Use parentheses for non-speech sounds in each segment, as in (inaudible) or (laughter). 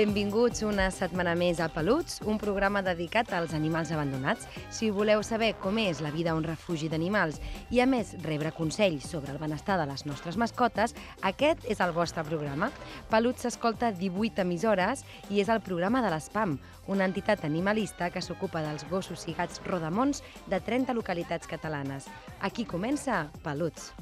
Benvinguts una setmana més a Peluts, un programa dedicat als animals abandonats. Si voleu saber com és la vida a un refugi d'animals i, a més, rebre consells sobre el benestar de les nostres mascotes, aquest és el vostre programa. Peluts s'escolta 18 emissores i és el programa de l'ESPAM, una entitat animalista que s'ocupa dels gossos i gats rodamons de 30 localitats catalanes. Aquí comença Peluts.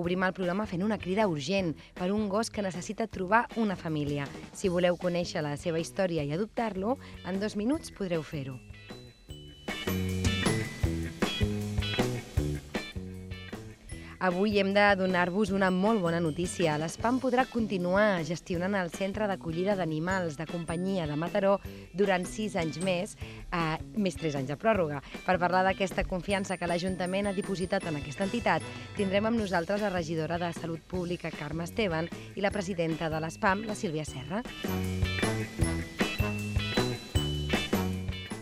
Obrim el programa fent una crida urgent per un gos que necessita trobar una família. Si voleu conèixer la seva història i adoptar-lo, en dos minuts podreu fer-ho. Avui hem de donar-vos una molt bona notícia. L'ESPAM podrà continuar gestionant el centre d'acollida d'animals de companyia de Mataró durant sis anys més, eh, més tres anys de pròrroga. Per parlar d'aquesta confiança que l'Ajuntament ha dipositat en aquesta entitat, tindrem amb nosaltres la regidora de Salut Pública, Carme Esteban, i la presidenta de l'ESPAM, la Sílvia Serra.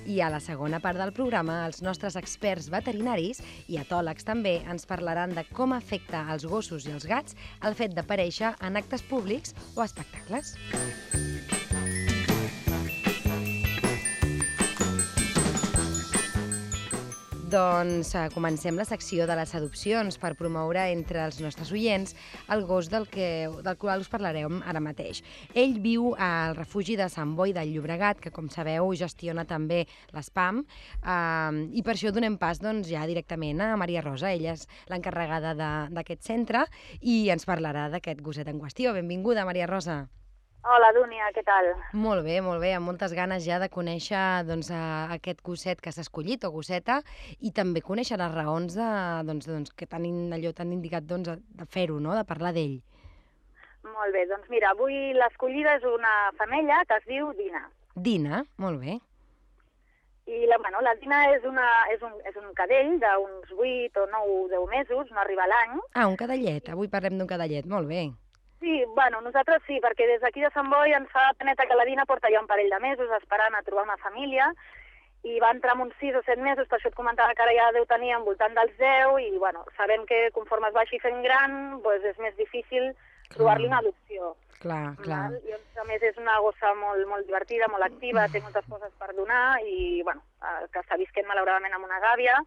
I a la segona part del programa, els nostres experts veterinaris i etòlegs també ens parlaran de com afecta als gossos i als gats el fet d'aparèixer en actes públics o espectacles. Doncs eh, comencem la secció de les adopcions per promoure entre els nostres oients el gos del, que, del qual us parlarem ara mateix. Ell viu al refugi de Sant Boi del Llobregat, que com sabeu gestiona també l'ESPAM, eh, i per això donem pas doncs, ja directament a Maria Rosa. Ella és l'encarregada d'aquest centre i ens parlarà d'aquest gosset en qüestió. Benvinguda, Maria Rosa. Hola, Dúnia, què tal? Molt bé, molt bé, amb moltes ganes ja de conèixer doncs, aquest gosset que s'ha escollit, o gosseta, i també conèixer les raons de, doncs, doncs, que tan, allò tan indicat doncs, de fer-ho, no? de parlar d'ell. Molt bé, doncs mira, avui l'escollida és una femella que es diu Dina. Dina, molt bé. I la, bueno, la Dina és, una, és, un, és un cadell d'uns 8 o 9 o 10 mesos, no arriba l'any. Ah, un cadellet, avui parlem d'un cadellet, molt bé. Sí, bueno, nosaltres sí, perquè des d'aquí de Sant Boi ens fa peneta que la Dina porta ja un parell de mesos esperant a trobar una família i va entrar amb uns 6 o 7 mesos, per això et comentava que ara ja deu tenir al voltant dels 10 i, bueno, sabem que conforme es vagi fent gran, pues, és més difícil trobar-li una adopció. Clar, clar. Val? I, a més, és una gossa molt, molt divertida, molt activa, té moltes coses per donar i, bueno, eh, que està visquent malauradament amb una gàbia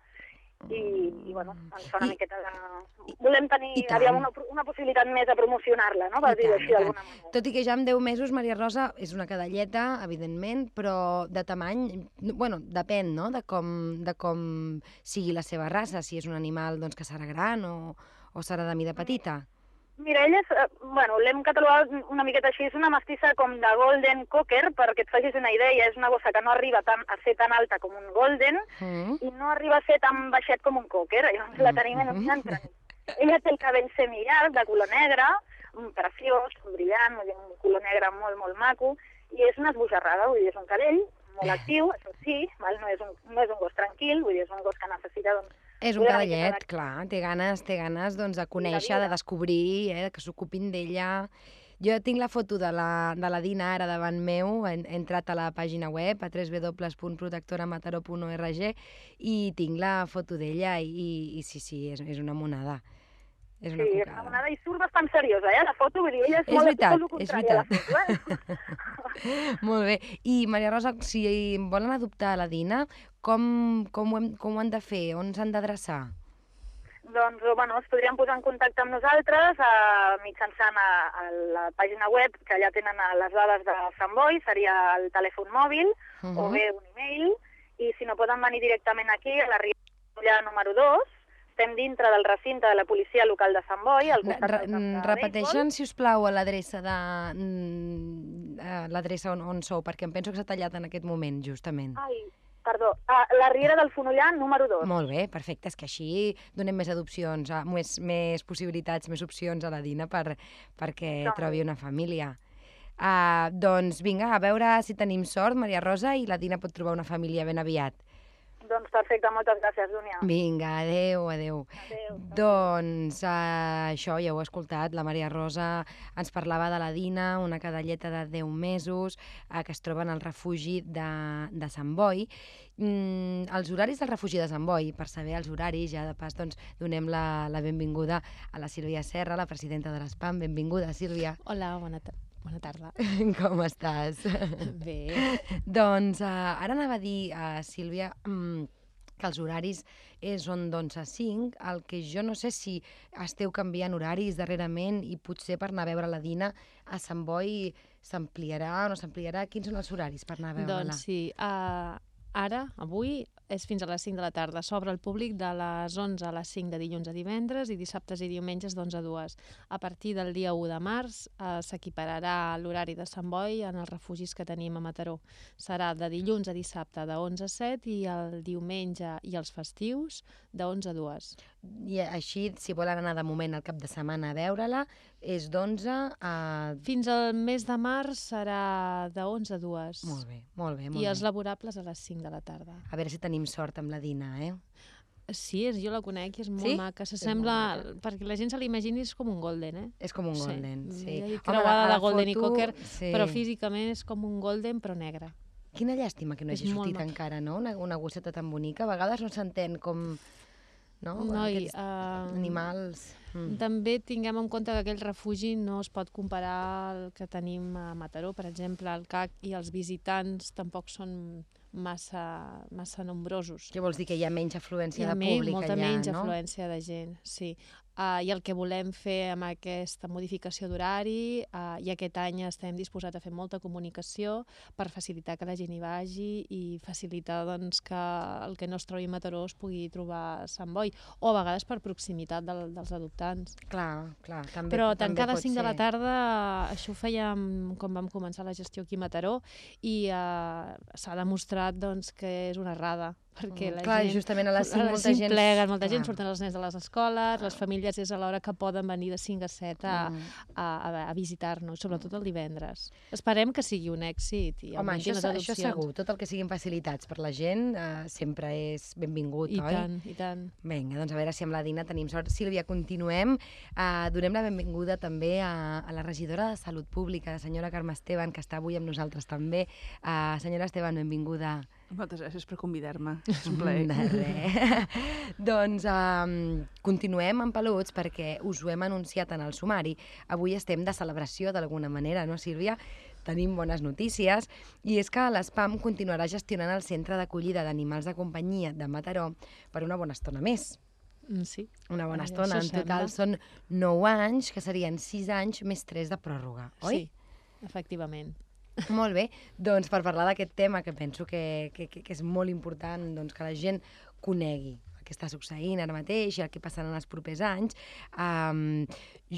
i, i bueno, ens fa una I- miqueta de... Volem tenir, I aviam, una, una possibilitat més de promocionar-la, no? Per dir-ho així d'alguna manera. Tot i que ja amb 10 mesos, Maria Rosa és una cadelleta, evidentment, però de tamany, bueno, depèn, no?, de com, de com sigui la seva raça, si és un animal doncs, que serà gran o, o serà de mida petita. Mira, ella és, eh, bueno, l'hem catalogat una miqueta així, és una mestissa com de Golden Cocker, perquè et facis una idea, és una gossa que no arriba tan, a ser tan alta com un Golden Mm. i no arriba a ser tan baixet com un Cocker, llavors la tenim en un centre. Ella té el cabell semillarg, de color negre, un preciós, brillant, un color negre molt, molt maco, i és una esbojarrada, vull dir, és un cadell molt (laughs) actiu, això sí, val? No, és un, no és un gos tranquil, vull dir, és un gos que necessita doncs, És un cadellet, de- clar, té ganes, té ganes doncs, de conèixer, de descobrir, eh, que s'ocupin d'ella. Jo tinc la foto de la, de la Dina ara davant meu, he, he entrat a la pàgina web a www.protectoramataró.org i tinc la foto d'ella i, i, i sí, sí, és, és una monada. És una Sí, és cucada. una monada i surt bastant seriosa, eh, la foto, vull dir, ella és, És molt veritat, tot el és a la veritat. foto, eh? (laughs) Molt bé. I, Maria Rosa, si volen adoptar la Dina, com, com, ho, hem, com ho han de fer? On s'han d'adreçar? doncs, bueno, es podrien posar en contacte amb nosaltres eh, mitjançant a, a la pàgina web, que allà tenen eh, les dades de Sant Boi, seria el telèfon mòbil, Uh o bé un e-mail, i si no poden venir directament aquí, a la Rialla número 2, estem dintre del recinte de la policia local de Sant Boi, al costat Re del camp de repeteixen, si us plau, a l'adreça de... mm, l'adreça on, on sou, perquè em penso que s'ha tallat en aquest moment, justament. Ai, perdó, a la Riera del Fonollar número 2. Molt bé, perfecte. És que així donem més adopcions, a- més, més possibilitats, més opcions a la Dina per, perquè Doncs. trobi una família. Uh, doncs vinga, a veure si tenim sort, Maria Rosa, i la Dina pot trobar una família ben aviat. Doncs perfecte, moltes gràcies, Dúnia. Vinga, adeu, adeu. Adéu. Doncs uh, això ja ho he escoltat, la Maria Rosa ens parlava de la Dina, una cadalleta de 10 mesos uh, que es troba en el refugi de, de Sant Boi. Mm, els horaris del refugi de Sant Boi, per saber els horaris, ja de pas doncs, donem la, la benvinguda a la Sílvia Serra, la presidenta de l'ESPAM. Benvinguda, Sílvia. Hola, bona, ta bona tarda. (laughs) Com estàs? Bé. doncs uh, ara anava a dir, uh, Sílvia, um, que els horaris és on d'11 a 5, el que jo no sé si esteu canviant horaris darrerament i potser per anar a veure la Dina a Sant Boi s'ampliarà o no s'ampliarà. Quins són els horaris per anar a veure-la? Doncs sí, uh, ara, avui, és fins a les 5 de la tarda. S'obre al públic de les 11 a les 5 de dilluns a divendres i dissabtes i diumenges d'11 a 2. A partir del dia 1 de març eh, s'equipararà l'horari de Sant Boi en els refugis que tenim a Mataró. Serà de dilluns a dissabte de 11 a 7 i el diumenge i els festius de 11 a 2. I així, si volen anar de moment al cap de setmana a veure-la, és d'11 a... Fins al mes de març serà de 11 a 2. Molt bé, molt bé, molt I els bé. laborables a les 5 de la tarda. A veure si tenim sort amb la Dina, eh? Sí, és, jo la conec i és molt Sí? maca. S'assembla... maca. Perquè la gent se l'imagini és com un golden, eh? És com un Sí. golden, sí. Home, creuada a la de golden i foto, cocker, sí. Però físicament és com un golden però negre. Quina llàstima que no És hagi sortit maco. encara, no? Una, una gosseta tan bonica. A vegades no s'entén com... No? No, i, Aquests uh, animals... Mm. També tinguem en compte que aquell refugi no es pot comparar al que tenim a Mataró. Per exemple, el CAC i els visitants tampoc són massa, massa nombrosos. Què vols dir? Que hi ha menys afluència Hi ha de menys, públic molta allà, menys no? afluència de gent, sí. Uh, I el que volem fer amb aquesta modificació d'horari, uh, i aquest any estem disposats a fer molta comunicació per facilitar que la gent hi vagi i facilitar doncs, que el que no es trobi a Mataró es pugui trobar a Sant Boi, o a vegades per proximitat del, dels adoptants. Clar, clar. També, Però tancar a les 5 de la ser. tarda, això ho fèiem quan vam començar la gestió aquí a Mataró, i uh, s'ha demostrat doncs, que és una errada, perquè Mm, la clar, gent... justament a les 5 a les molta 5 gent... pleguen, molta gent, surten els nens de les escoles, les famílies és a l'hora que poden venir de 5 a 7 a, Mm. a, a, a visitar-nos, sobretot el divendres. Esperem que sigui un èxit i Home, això, això segur. Tot el que siguin facilitats per la gent eh, sempre és benvingut, I oi? tant, i tant. Vinga, doncs a veure si amb la Dina tenim sort. Sílvia, continuem. Uh, donem la benvinguda també a, a la regidora de Salut Pública, la senyora Carme Esteban, que està avui amb nosaltres també. Uh, senyora Esteban, benvinguda. Moltes gràcies per convidar-me. (laughs) És un plaer. De res. doncs um, continuem amb peluts perquè us ho hem anunciat en el sumari. Avui estem de celebració d'alguna manera, no, Sílvia? Tenim bones notícies i és que l'ESPAM continuarà gestionant el centre d'acollida d'animals de companyia de Mataró per una bona estona més. Mm, Sí, Una bona estona. En total són 9 anys, que serien 6 anys més 3 de pròrroga, oi? sí, efectivament. (laughs) Molt bé, doncs per parlar d'aquest tema que penso que, que, que és molt important doncs, que la gent conegui el que està succeint ara mateix i el que passarà en els propers anys, um,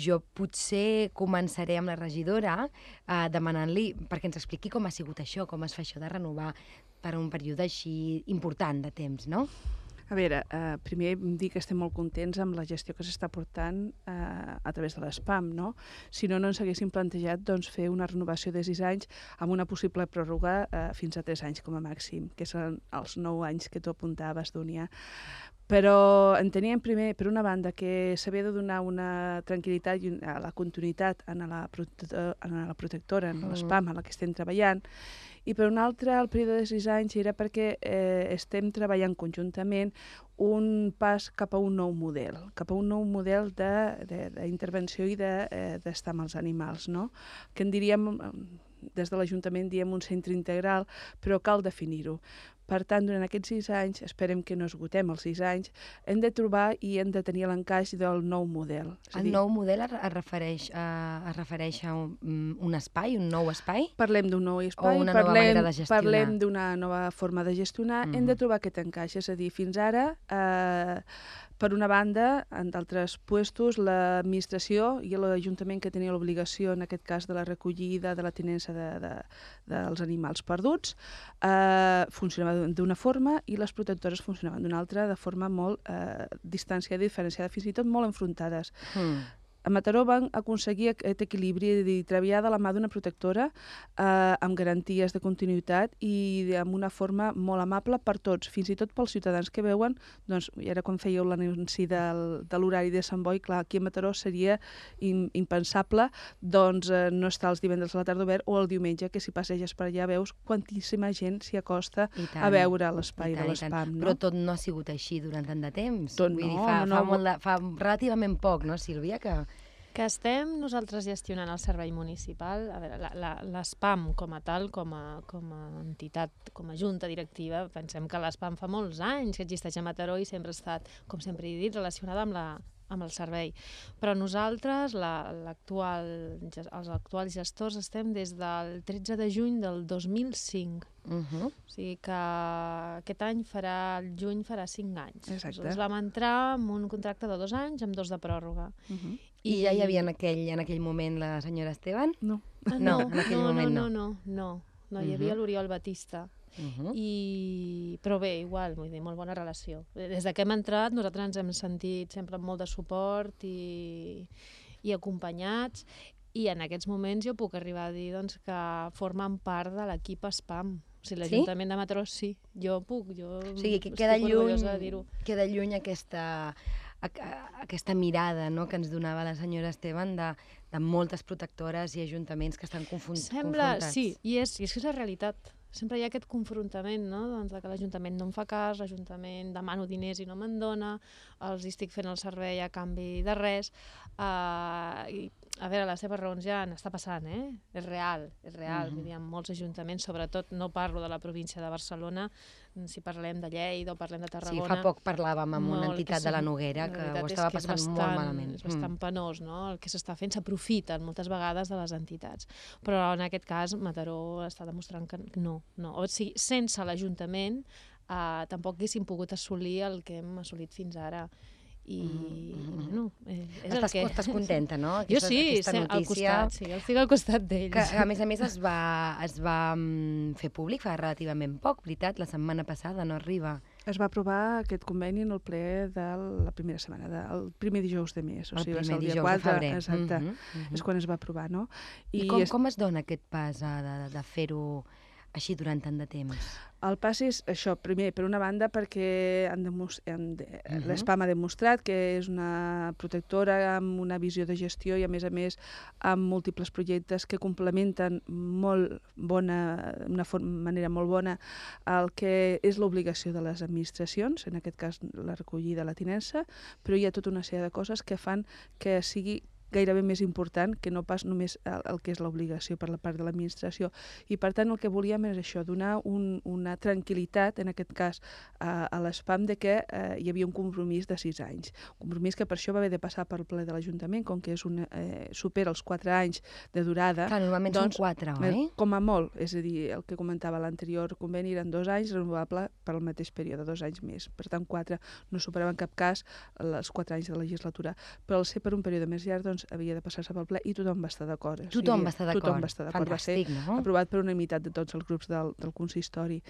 jo potser començaré amb la regidora uh, demanant-li perquè ens expliqui com ha sigut això, com es fa això de renovar per un període així important de temps, no? A veure, eh, primer dir que estem molt contents amb la gestió que s'està portant eh, a través de l'ESPAM, no? Si no, no ens haguéssim plantejat doncs, fer una renovació de 6 anys amb una possible pròrroga eh, fins a 3 anys com a màxim, que són els 9 anys que tu apuntaves, Dúnia. Però enteníem primer, per una banda, que s'havia de donar una tranquil·litat i un- a la continuïtat en la, prote en la protectora, en Mm. l'ESPAM, en la que estem treballant, i per una altra, el període de 6 anys era perquè eh, estem treballant conjuntament un pas cap a un nou model, cap a un nou model d'intervenció i d'estar de, eh, amb els animals, no? que en diríem, eh, des de l'Ajuntament diem un centre integral, però cal definir-ho. Per tant, durant aquests sis anys, esperem que no esgotem els sis anys, hem de trobar i hem de tenir l'encaix del nou model. És El dir, nou model es, refereix, a, es refereix a un, mm, un espai, un nou espai? Parlem d'un nou espai, una nova parlem, manera de gestionar. parlem d'una nova forma de gestionar, Mhm. hem de trobar aquest encaix, és a dir, fins ara, eh, per una banda, en d'altres puestos, l'administració i l'Ajuntament que tenia l'obligació, en aquest cas, de la recollida, de la tinença de, de, dels animals perduts, eh, funcionava d'una forma i les protectores funcionaven d'una altra, de forma molt eh, distanciada i diferenciada, fins i tot molt enfrontades. Mm. A Mataró van aconseguir aquest equilibri i treballar de la mà d'una protectora eh, amb garanties de continuïtat i amb una forma molt amable per tots, fins i tot pels ciutadans que veuen, doncs, i ara quan fèieu l'anunci del, de l'horari de Sant Boi, clar, aquí a Mataró seria in, impensable doncs, eh, no estar els divendres a la tarda obert o el diumenge, que si passeges per allà veus quantíssima gent s'hi acosta tant, a veure l'espai de l'espam. No? Però tot no ha sigut així durant tant de temps. Tot Vull dir, no, fa, no, no, fa, molt de, fa relativament poc, no, Sílvia? Que... Que estem nosaltres gestionant el servei municipal, a veure, l'ESPAM com a tal, com a, com a entitat, com a junta directiva, pensem que l'ESPAM fa molts anys que existeix a Mataró i sempre ha estat, com sempre he dit, relacionada amb la amb el servei. Però nosaltres, la- l'actual, ges- els actuals gestors, estem des del 13 de juny del 2005. Uh -huh. O sigui que aquest any farà, el juny farà 5 anys. Exacte. Nosaltres vam entrar amb un contracte de dos anys amb dos de pròrroga. Uh -huh. I ja hi havia en aquell, en aquell moment la senyora Esteban? No. Ah, No, no, en aquell no, moment no. no. No, no, no. No, hi havia Mhm. l'Oriol Batista. Uh -huh. I... Però bé, igual, vull dir, molt bona relació. Des de que hem entrat, nosaltres ens hem sentit sempre amb molt de suport i, i acompanyats, i en aquests moments jo puc arribar a dir doncs, que formen part de l'equip SPAM. O sigui, Sí? l'Ajuntament de Mataró sí, jo puc, jo O sigui, que queda lluny, queda lluny aquesta, a- a- aquesta mirada no?, que ens donava la senyora Esteban de, de moltes protectores i ajuntaments que estan confon Sembla, confrontats. sí, i és, i és que és la realitat. Sempre hi ha aquest confrontament, no?, doncs de que l'Ajuntament no em fa cas, l'Ajuntament demano diners i no me'n dona, els estic fent el servei a canvi de res, uh, i a veure, les seves raons ja n'està passant, eh? És real, és real. Mhm. Vull dir, en molts ajuntaments, sobretot no parlo de la província de Barcelona, si parlem de Lleida o parlem de Sí, Tarragona... fa poc parlàvem amb una molt, entitat que de la Noguera la que veritat ho estava que passant molt bastant- malament. Mm. És bastant penós, no? El que s'està fent s'aprofiten moltes vegades de les entitats. Però en aquest cas Mataró està demostrant que no. no. O sigui, sense l'Ajuntament eh, tampoc haguéssim pogut assolir el que hem assolit fins ara. I, Mhm, mhm. bueno, eh, és Estàs, el que... estàs contenta, no? Jo Aquesta, sí, aquesta sí, al notícia costat, sí, estic al costat d'ells. que a més a més es va, es va mm, fer públic fa relativament poc, veritat? La setmana passada no arriba. Es va aprovar aquest conveni en el ple de la primera setmana, del primer dijous de mes. O El sigui, va primer el dia dijous de 4, febrer. Exacte. Mhm, mhm. És quan es va aprovar, no? I, com, és- com es dona aquest pas eh, de, de fer-ho així durant tant de temps? El pas és això, primer, per una banda, perquè han han de, uh Mhm. -huh. l'ESPAM ha demostrat que és una protectora amb una visió de gestió i, a més a més, amb múltiples projectes que complementen molt bona, for- manera molt bona el que és l'obligació de les administracions, en aquest cas la recollida, la tinença, però hi ha tota una sèrie de coses que fan que sigui gairebé més important que no pas només el, el que és l'obligació per la part de l'administració. I per tant el que volíem és això, donar un, una tranquil·litat, en aquest cas a, a l'ESPAM, de que eh, hi havia un compromís de sis anys. Un compromís que per això va haver de passar pel ple de l'Ajuntament, com que és una, eh, supera els quatre anys de durada. Clar, normalment doncs, són quatre, eh, oi? Com a molt, és a dir, el que comentava l'anterior conveni eren dos anys, renovable per al mateix període, dos anys més. Per tant, quatre no superava en cap cas els quatre anys de legislatura. Però al ser per un període més llarg, doncs, havia de passar-se pel ple i tothom va estar d'acord. O Tothom sigui, va estar d'acord. Tothom va estar d'acord. Va ser no? aprovat per unanimitat de tots els grups del, del consistori.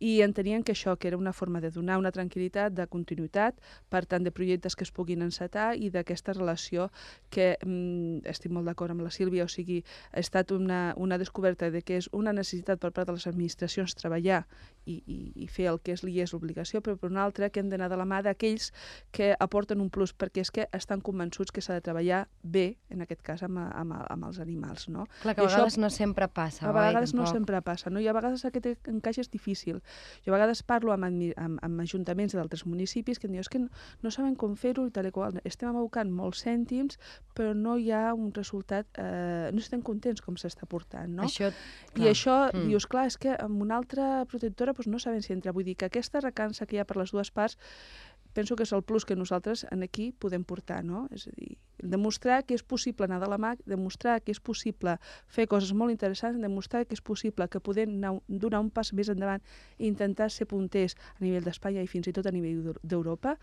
I entenien que això que era una forma de donar una tranquil·litat, de continuïtat, per tant, de projectes que es puguin encetar i d'aquesta relació que mm, estic molt d'acord amb la Sílvia, o sigui, ha estat una, una descoberta de que és una necessitat per part de les administracions treballar i, i, i fer el que és li és l'obligació, però per una altra que hem d'anar de la mà d'aquells que aporten un plus, perquè és que estan convençuts que s'ha de treballar bé, en aquest cas amb, amb, amb els animals, no? Clar, que I a això- vegades no sempre passa, A oi? vegades no Tampoc. sempre passa, no? I a vegades aquest encaix és difícil. Jo a vegades parlo amb, amb, amb ajuntaments d'altres municipis que em diuen és que no, no saben com fer-ho i tal i qual. Estem abocant molts cèntims, però no hi ha un resultat, eh, no estem contents com s'està portant, no? Això, I això, Mm. dius, clar, és que amb una altra protectora doncs no sabem si entra. Vull dir que aquesta recança que hi ha per les dues parts penso que és el plus que nosaltres en aquí podem portar, no? És a dir, demostrar que és possible anar de la mà, demostrar que és possible fer coses molt interessants, demostrar que és possible que podem anar, donar un pas més endavant i intentar ser punters a nivell d'Espanya i fins i tot a nivell d'Eu- d'Europa.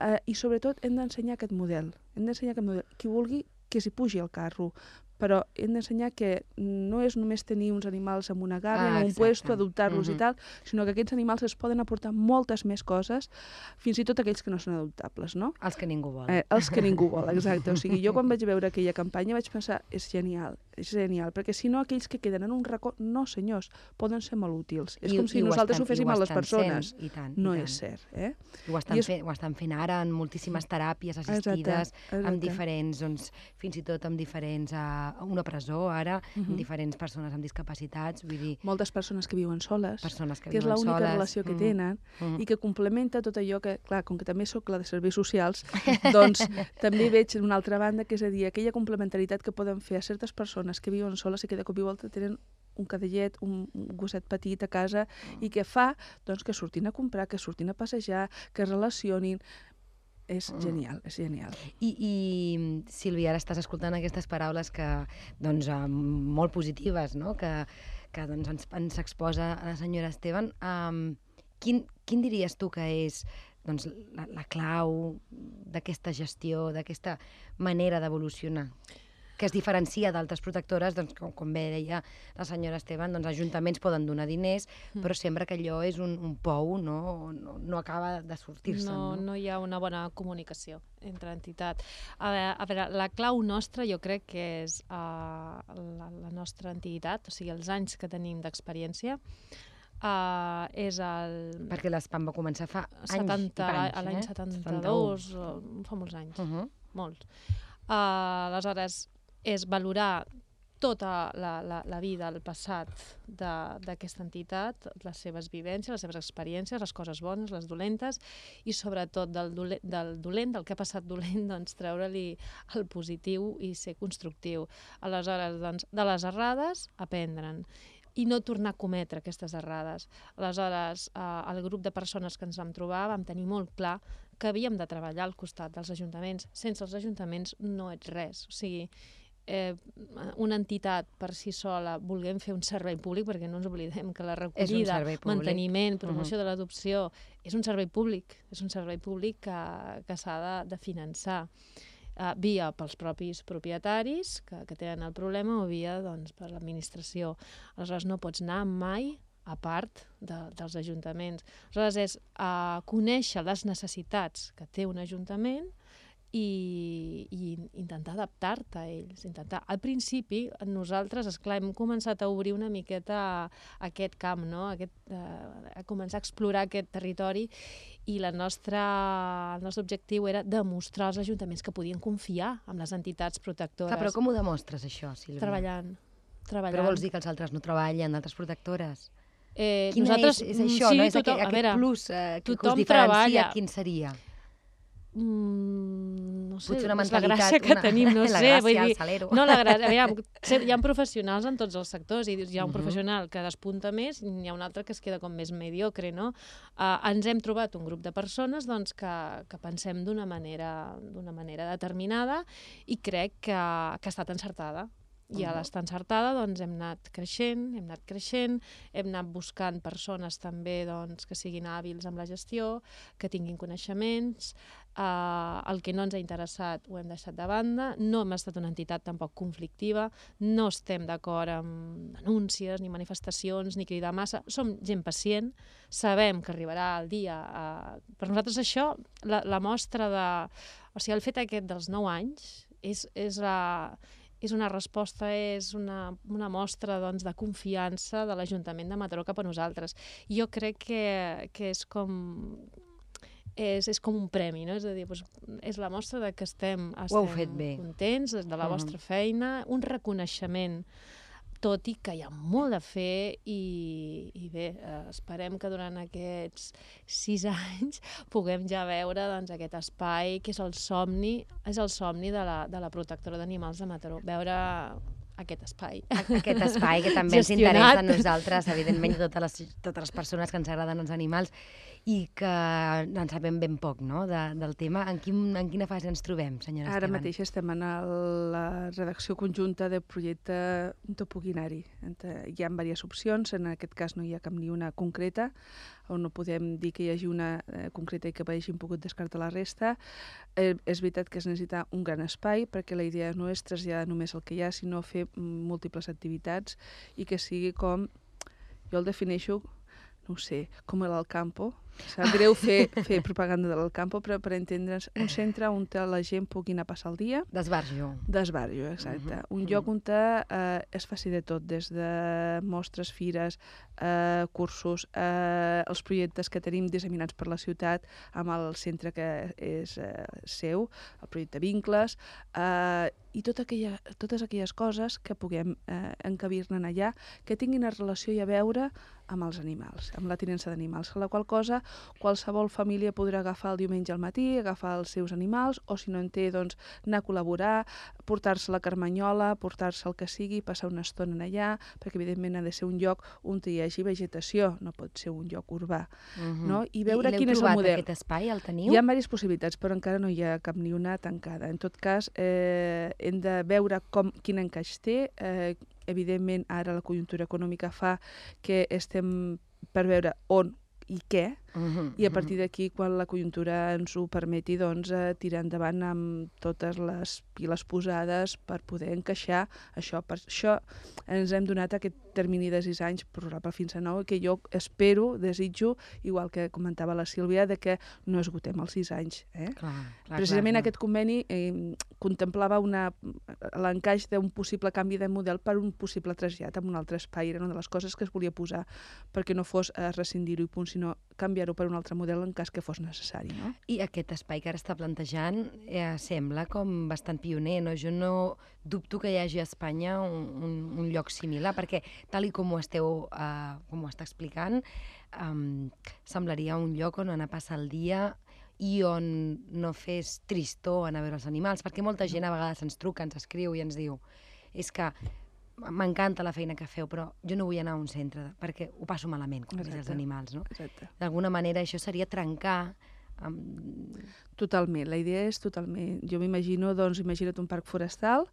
Eh, I sobretot hem d'ensenyar aquest model. Hem d'ensenyar aquest model. Qui vulgui que s'hi pugi al carro, però hem d'ensenyar que no és només tenir uns animals en una gàbia, Ah, en un exacte. puesto, adoptar-los Mhm. i tal, sinó que aquests animals es poden aportar moltes més coses, fins i tot aquells que no són adoptables, no? Els que ningú vol. Eh, els que ningú vol, (laughs) exacte. O sigui, jo quan vaig veure aquella campanya vaig pensar, és genial, és genial, perquè si no aquells que queden en un racó, no senyors, poden ser molt útils. És I- com si ho nosaltres estan- ho féssim ho a les persones. sent, i tant, no i tant. és cert, eh? Ho estan, I és- fent, ho estan fent ara en moltíssimes teràpies Exacte, assistides, exacte. amb diferents, doncs, fins i tot amb diferents, a una presó ara, Mhm. amb diferents persones amb discapacitats, vull dir, Moltes persones que viuen soles, persones que, que és l'única relació que Mhm. tenen, Mhm. i que complementa tot allò que, clar, com que també sóc la de serveis socials, (laughs) doncs també veig una altra banda, que és a dir, aquella complementaritat que poden fer a certes persones que viuen soles i que de cop i volta tenen un cadellet, un, un gosset petit a casa i que fa doncs, que surtin a comprar, que surtin a passejar, que es relacionin. És Mm. genial, és genial. I, I, Sílvia, ara estàs escoltant aquestes paraules que, doncs, eh, molt positives, no?, que, que doncs, ens, ens exposa la senyora Esteban. Um, quin, quin diries tu que és doncs, la, la clau d'aquesta gestió, d'aquesta manera d'evolucionar? Que es diferencia d'altres protectores, doncs, com, com bé deia la senyora Esteban, doncs ajuntaments poden donar diners, Mm. però sembla que allò és un, un pou, no, no, no acaba de sortir-se'n. no, no hi ha una bona comunicació entre entitat. A veure, a veure la clau nostra jo crec que és uh, la, la nostra entitat, o sigui, els anys que tenim d'experiència, uh, és el Perquè l'ESPAM va començar fa anys 70, i panys, a l'any eh? 72, o, fa molts anys, Uh -huh. molts. Uh, aleshores, és valorar tota la, la, la vida, el passat d'aquesta entitat, les seves vivències, les seves experiències, les coses bones, les dolentes, i sobretot del, dole, del dolent, del que ha passat dolent, (laughs) doncs treure-li el positiu i ser constructiu. Aleshores, doncs, de les errades, aprendre'n i no tornar a cometre aquestes errades. Aleshores, eh, el grup de persones que ens vam trobar vam tenir molt clar que havíem de treballar al costat dels ajuntaments. Sense els ajuntaments no ets res. O sigui, eh, una entitat per si sola volguem fer un servei públic, perquè no ens oblidem que la recollida, manteniment, promoció Mhm. de l'adopció, és un servei públic, és un servei públic que, que s'ha de, de finançar uh, via pels propis propietaris que, que tenen el problema o via doncs, per l'administració. Aleshores no pots anar mai a part de, dels ajuntaments. Aleshores és uh, conèixer les necessitats que té un ajuntament i, i intentar adaptar-te a ells. Intentar. Al principi, nosaltres, és clar, hem començat a obrir una miqueta aquest camp, no? aquest, eh, a començar a explorar aquest territori i la nostra, el nostre objectiu era demostrar als ajuntaments que podien confiar en les entitats protectores. Clar, però com ho demostres, això, Sílvia? Treballant. treballant. Però vols dir que els altres no treballen, altres protectores? Eh, Quina nosaltres, és, és mm, això, sí, no? És tothom, aquest, a aquest veure, plus eh, que, us diferencia, treballa. quin seria? Mm, no sé, Potser una és la gràcia que una- tenim, no (laughs) la sé. gràcia, vull dir, salero. no, la gràcia, aviam, (laughs) hi ha professionals en tots els sectors i hi ha un Mhm. professional que despunta més i hi ha un altre que es queda com més mediocre, no? Uh, ens hem trobat un grup de persones doncs, que, que pensem d'una manera, d'una manera determinada i crec que, que ha estat encertada. I a l'estar encertada doncs, hem anat creixent, hem anat creixent, hem anat buscant persones també doncs, que siguin hàbils amb la gestió, que tinguin coneixements, Uh, el que no ens ha interessat ho hem deixat de banda, no hem estat una entitat tampoc conflictiva, no estem d'acord amb denúncies, ni manifestacions, ni cridar massa, som gent pacient, sabem que arribarà el dia... Uh, per nosaltres això, la, la mostra de... O sigui, el fet aquest dels 9 anys és, és la, és una resposta, és una, una mostra doncs, de confiança de l'Ajuntament de Mataró cap a nosaltres. Jo crec que, que és com és, és com un premi, no? És a dir, doncs, és la mostra de que estem, estem fet bé. contents de la Mhm. vostra feina, un reconeixement tot i que hi ha molt de fer i, i bé, eh, esperem que durant aquests sis (laughs) anys puguem ja veure doncs, aquest espai que és el somni, és el somni de la, de la protectora d'animals de Mataró, veure aquest espai. Aquest espai que (laughs) també ens interessa a nosaltres, evidentment, a totes les, totes les persones que ens agraden els animals i que en sabem ben poc no? de, del tema. En, quin, en quina fase ens trobem, senyora Ara Esteban? mateix estem en el, la redacció conjunta del projecte topoguinari. Ent- Hi ha diverses opcions, en aquest cas no hi ha cap ni una concreta, on no podem dir que hi hagi una eh, concreta i que hagin pogut descartar la resta. Eh, és veritat que es necessita un gran espai, perquè la idea no és traslladar només el que hi ha, sinó fer múltiples activitats i que sigui com, jo el defineixo, no sé, com el Campo, Sap greu fer, fer propaganda de l'Alcampo, però per entendre'ns, un centre on la gent pugui anar a passar el dia, D'esbarjo. D'esbarjo, exacte. Uh Mhm, -huh. Un lloc on eh, es faci de tot, des de mostres, fires, eh, cursos, eh, els projectes que tenim disseminats per la ciutat amb el centre que és eh, seu, el projecte Vincles, eh, i tot aquella, totes aquelles coses que puguem eh, encabir-ne allà, que tinguin a relació i a veure amb els animals, amb la tinença d'animals, la qual cosa qualsevol família podrà agafar el diumenge al matí, agafar els seus animals, o si no en té, doncs, anar a col·laborar, portar-se la carmanyola, portar-se el que sigui, passar una estona allà, perquè evidentment ha de ser un lloc on hi hagi vegetació, no pot ser un lloc urbà, Mhm. no? I veure l'heu quin és el model. aquest espai, el teniu? Hi ha diverses possibilitats, però encara no hi ha cap ni una tancada. En tot cas, eh, hem de veure com, quin encaix té. Eh, evidentment, ara la conjuntura econòmica fa que estem per veure on i què, Mhm, i a partir d'aquí, quan la conjuntura ens ho permeti, doncs, eh, tirar endavant amb totes les piles posades per poder encaixar això. Per això ens hem donat aquest termini de 6 anys, probable fins a 9, que jo espero, desitjo, igual que comentava la Sílvia, de que no esgotem els 6 anys. Eh? Clar, clar, Precisament clar, clar. aquest conveni eh, contemplava l'encaix d'un possible canvi de model per un possible trasllat a un altre espai. Era una de les coses que es volia posar perquè no fos eh, rescindir-ho i punt, sinó canviar-ho per un altre model en cas que fos necessari. No? I aquest espai que ara està plantejant eh, sembla com bastant pioner, no? Jo no dubto que hi hagi a Espanya un, un, un lloc similar, perquè tal i com ho esteu, eh, com ho està explicant, um, semblaria un lloc on anar a passar el dia i on no fes tristor anar a veure els animals, perquè molta gent a vegades ens truca, ens escriu i ens diu és que m'encanta la feina que feu, però jo no vull anar a un centre perquè ho passo malament quan veig els animals, no? D'alguna manera això seria trencar amb... Totalment, la idea és totalment... Jo m'imagino, doncs, imagina't un parc forestal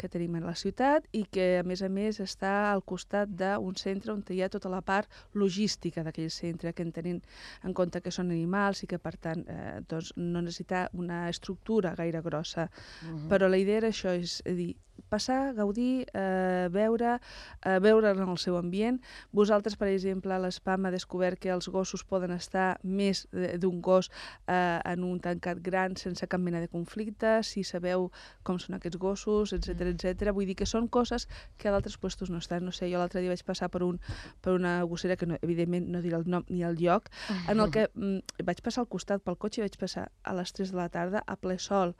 que tenim a la ciutat i que, a més a més, està al costat d'un centre on hi ha tota la part logística d'aquell centre, que en tenint en compte que són animals i que, per tant, eh, doncs, no necessita una estructura gaire grossa. Uh -huh. Però la idea era això, és dir, passar, gaudir, eh, veure, eh, veure en el seu ambient. Vosaltres, per exemple, a l'ESPAM ha descobert que els gossos poden estar més de- d'un gos eh, en un tancat gran sense cap mena de conflicte, si sabeu com són aquests gossos, etc etc. Vull dir que són coses que a d'altres puestos no estan. No sé, jo l'altre dia vaig passar per, un, per una gossera, que no, evidentment no diré el nom ni el lloc, en el que (laughs) mm, vaig passar al costat pel cotxe i vaig passar a les 3 de la tarda a ple sol.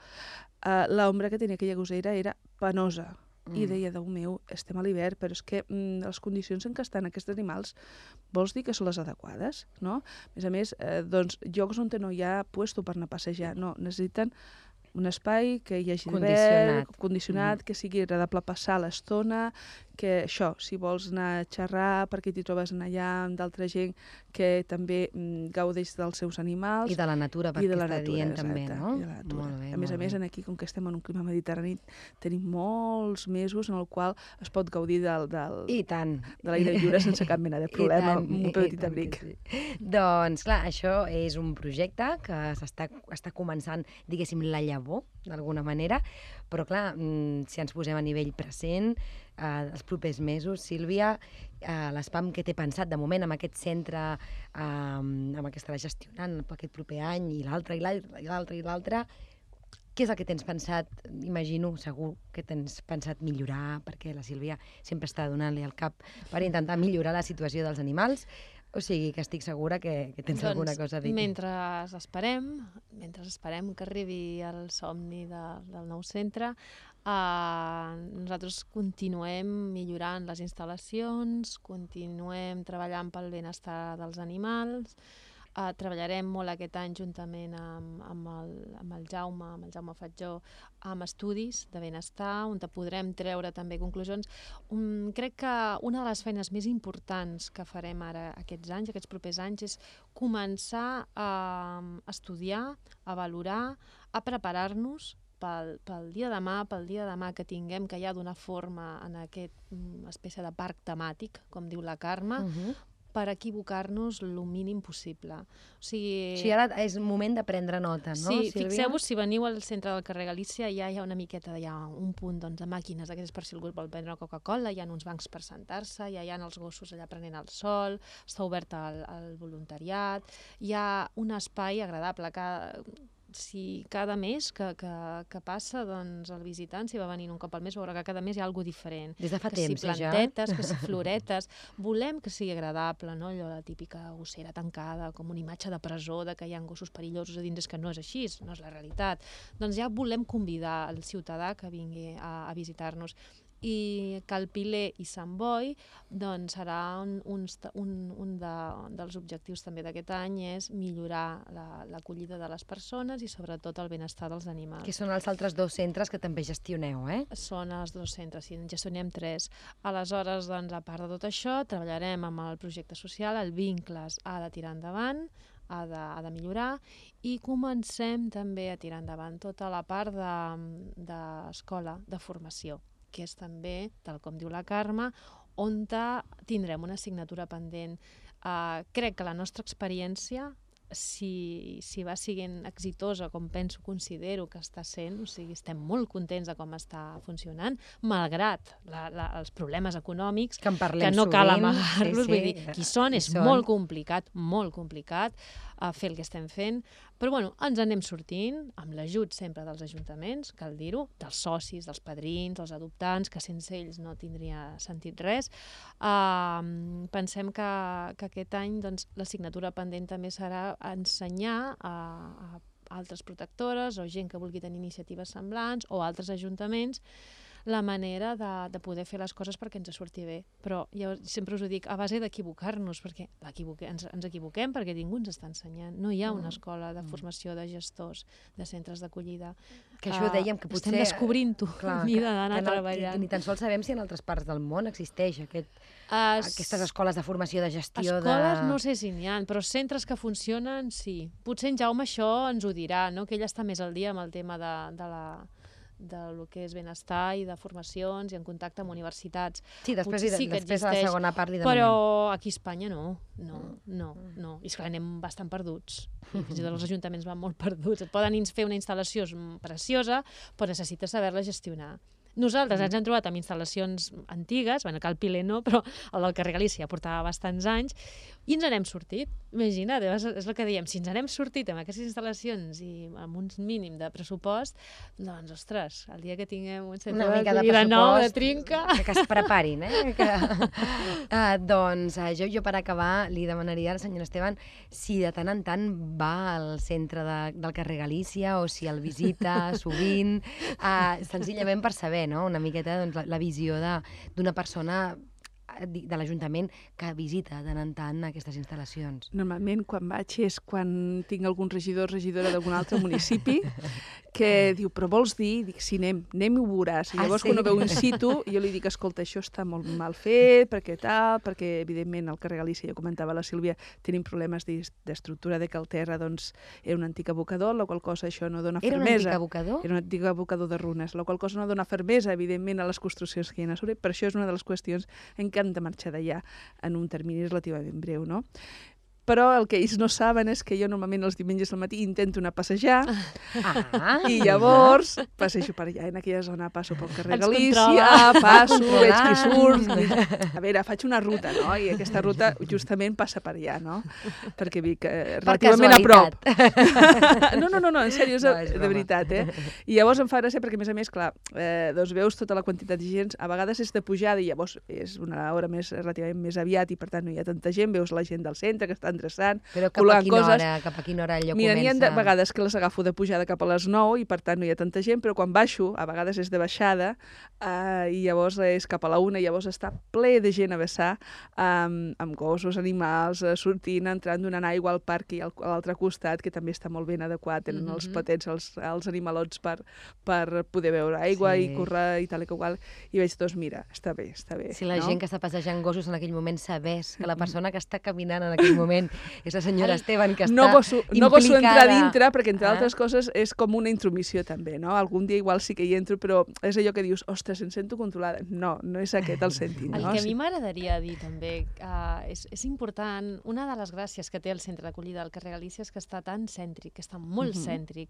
Uh, L'ombra que tenia aquella gossera era penosa. Mm. I deia, Déu meu, estem a l'hivern, però és que mm, les condicions en què estan aquests animals vols dir que són les adequades, no? A més a més, eh, doncs, llocs on no hi ha puesto per anar a passejar, no, necessiten un espai que hi hagi Condicionat. d'haver, condicionat, mm. que sigui agradable passar l'estona, que això, si vols anar a xerrar perquè t'hi trobes allà amb d'altra gent que també mm, gaudeix dels seus animals I de la natura, perquè està natura, dient exacte, també, no? i de la natura. Molt bé, a més a més, en aquí, com que estem en un clima mediterrani, tenim molts mesos en el qual es pot gaudir del, del, I tant. de l'aire lliure sense cap mena de (laughs) problema, tant, amb un petit abric. sí. Doncs, clar, això és un projecte que s'està està començant, diguéssim, la llavor, d'alguna manera, però, clar, mm, si ens posem a nivell present, eh, els propers mesos, Sílvia, eh, l'ESPAM que té pensat de moment amb aquest centre eh, amb que estarà gestionant aquest proper any i l'altre, i l'altre, i l'altre, què és el que tens pensat, imagino, segur que tens pensat millorar, perquè la Sílvia sempre està donant-li el cap per intentar millorar la situació dels animals, o sigui que estic segura que, que tens alguna cosa a dir. Doncs Mentre esperem, mentre esperem que arribi el somni de, del nou centre, eh, nosaltres continuem millorant les instal·lacions, continuem treballant pel benestar dels animals, Uh, treballarem molt aquest any juntament amb, amb, el, amb el Jaume, amb el Jaume Fatjó, amb estudis de benestar, on te podrem treure també conclusions. Um, crec que una de les feines més importants que farem ara aquests anys, aquests propers anys, és començar a estudiar, a valorar, a preparar-nos pel, pel dia de demà, pel dia de demà que tinguem que ja donar forma en aquest mm, espècie de parc temàtic, com diu la Carme, Uh -huh. Per equivocar-nos el mínim possible. O sigui, Sí, ara és moment de prendre nota, no, sí, fixeu-vos, si veniu al centre del carrer Galícia, ja hi ha una miqueta, hi ha un punt doncs, de màquines d'aquestes per si algú vol prendre Coca-Cola, hi ha uns bancs per sentar-se, ja hi ha els gossos allà prenent el sol, està obert al, al voluntariat, hi ha un espai agradable, que si cada mes que, que, que passa, doncs el visitant, si va venint un cop al mes, veurà que cada mes hi ha alguna diferent. Des de fa que temps, si eh, ja. plantetes, que si (laughs) floretes, volem que sigui agradable, no? allò la típica gossera tancada, com una imatge de presó, de que hi ha gossos perillosos a dins, és que no és així, no és la realitat. Doncs ja volem convidar el ciutadà que vingui a, a visitar-nos i Calpilé i Sant Boi doncs serà un, un, un, un de, dels objectius també d'aquest any és millorar la- l'acollida de les persones i sobretot el benestar dels animals Que són els altres dos centres que també gestioneu, eh? són els dos centres, i en gestionem tres. Aleshores, doncs, a part de tot això, treballarem amb el projecte social, el Vincles ha de tirar endavant, ha de, ha de millorar, i comencem també a tirar endavant tota la part de- d'escola, de, de formació, que és també, tal com diu la Carme, on tindrem una assignatura pendent. Uh, crec que la nostra experiència si, si va siguent exitosa, com penso, considero que està sent, o sigui, estem molt contents de com està funcionant, malgrat la, la, els problemes econòmics, Que en que no cal amagar-los, Sí, vull sí, dir, qui són, qui és són. molt complicat, molt complicat a fer el que estem fent, però bueno, ens anem sortint, amb l'ajut sempre dels ajuntaments, cal dir-ho, dels socis, dels padrins, dels adoptants, que sense ells no tindria sentit res. Uh, pensem que, que aquest any doncs, l'assignatura pendent també serà ensenyar a, a altres protectores o gent que vulgui tenir iniciatives semblants o altres ajuntaments la manera de, de poder fer les coses perquè ens surti bé. Però jo sempre us ho dic, a base d'equivocar-nos, perquè ens, ens equivoquem perquè ningú ens està ensenyant. No hi ha una escola de formació de gestors de centres d'acollida. Que això ho Ah, dèiem, que potser... Estem descobrint-ho Clar, a mida que- d'anar treballant. Que ni tan sols sabem si en altres parts del món existeix aquest, Es- aquestes escoles de formació de gestió Escoles de... no sé si n'hi ha, però centres que funcionen, sí. Potser en Jaume això ens ho dirà, no? que ell està més al dia amb el tema de, de la de lo que és benestar i de formacions i en contacte amb universitats. Sí, després, Potser sí, que després a la existeix, segona part li Però demanem. aquí a Espanya no, no, no, no. I que anem bastant perduts. I fins i tot els ajuntaments van molt (laughs) perduts. Et poden fer una instal·lació preciosa, però necessites saber-la gestionar. Nosaltres ens hem trobat amb instal·lacions antigues, bueno, que el Piler no, però el del carrer Galícia portava bastants anys, i ens n'hem sortit. Imagina't, és, és el que diem, si ens n'hem sortit amb aquestes instal·lacions i amb un mínim de pressupost, doncs, ostres, el dia que tinguem un centre Una mica de d'acollida nou, de trinca... Que, que es preparin, eh? Que... uh, (laughs) doncs uh, jo, jo per acabar li demanaria a la senyora Esteban si de tant en tant va al centre de, del carrer Galícia o si el visita sovint, uh, senzillament per saber no? una miqueta doncs, la, la visió d'una persona de l'Ajuntament que visita de tant en tant aquestes instal·lacions. Normalment quan vaig és quan tinc algun regidor o regidora d'algun altre (laughs) municipi que diu, però vols dir? Dic, sí, anem, anem i ho veuràs. I Ah, llavors sí? quan ho veu in situ, jo li dic, escolta, això està molt mal fet, perquè tal, perquè evidentment al carrer Galícia, ja comentava la Sílvia, tenim problemes d'es- d'estructura de que el terra doncs, era un antic abocador, la qual cosa això no dona Era un fermesa. antic abocador? Era un antic abocador de runes, la qual cosa no dona fermesa, evidentment, a les construccions que hi ha a sobre. Per això és una de les qüestions en què hem de marxar d'allà en un termini relativament breu, no? Però el que ells no saben és que jo normalment els diumenges al matí intento anar a passejar Ah, i llavors passejo per allà, en aquella zona passo pel carrer Ens Galícia, controla. passo, veig qui surt... A veure, faig una ruta, no? I aquesta ruta justament passa per allà, no? Perquè dic, eh, per relativament a prop. No, no, no, no, en sèrio, és, no, és de broma. veritat, eh? I llavors em fa gràcia perquè, a més a més, clar, eh, doncs veus tota la quantitat de gent, a vegades és de pujada i llavors és una hora més relativament més aviat i per tant no hi ha tanta gent, veus la gent del centre que estan endreçant, Però cap a quina coses. hora, cap a quina hora allò Mira, comença? de vegades que les agafo de pujada cap a les 9 i per tant no hi ha tanta gent, però quan baixo, a vegades és de baixada, eh, i llavors és cap a la una, i llavors està ple de gent a vessar, amb, amb gossos, animals, eh, sortint, entrant, donant aigua al parc i al, a l'altre costat, que també està molt ben adequat, tenen mm -hmm. els Mhm. patets, els, els animalots per, per poder veure aigua Sí. i córrer i tal i que qual, i veig, doncs mira, està bé, està bé. Si la no? gent que està passejant gossos en aquell moment sabés que la persona que està caminant en aquell moment és la senyora El- Esteban, que no està gosso, no gosso entrar implicada. dintre perquè, entre Ah. altres coses, és com una intromissió també, no? Algun dia igual sí que hi entro, però és allò que dius, ostres, em sento controlada. No, no és aquest el sentit, El no? que a mi m'agradaria dir també uh, és, és important, una de les gràcies que té el centre d'acollida del carrer Galícia és que està tan cèntric, que està molt Mhm. cèntric.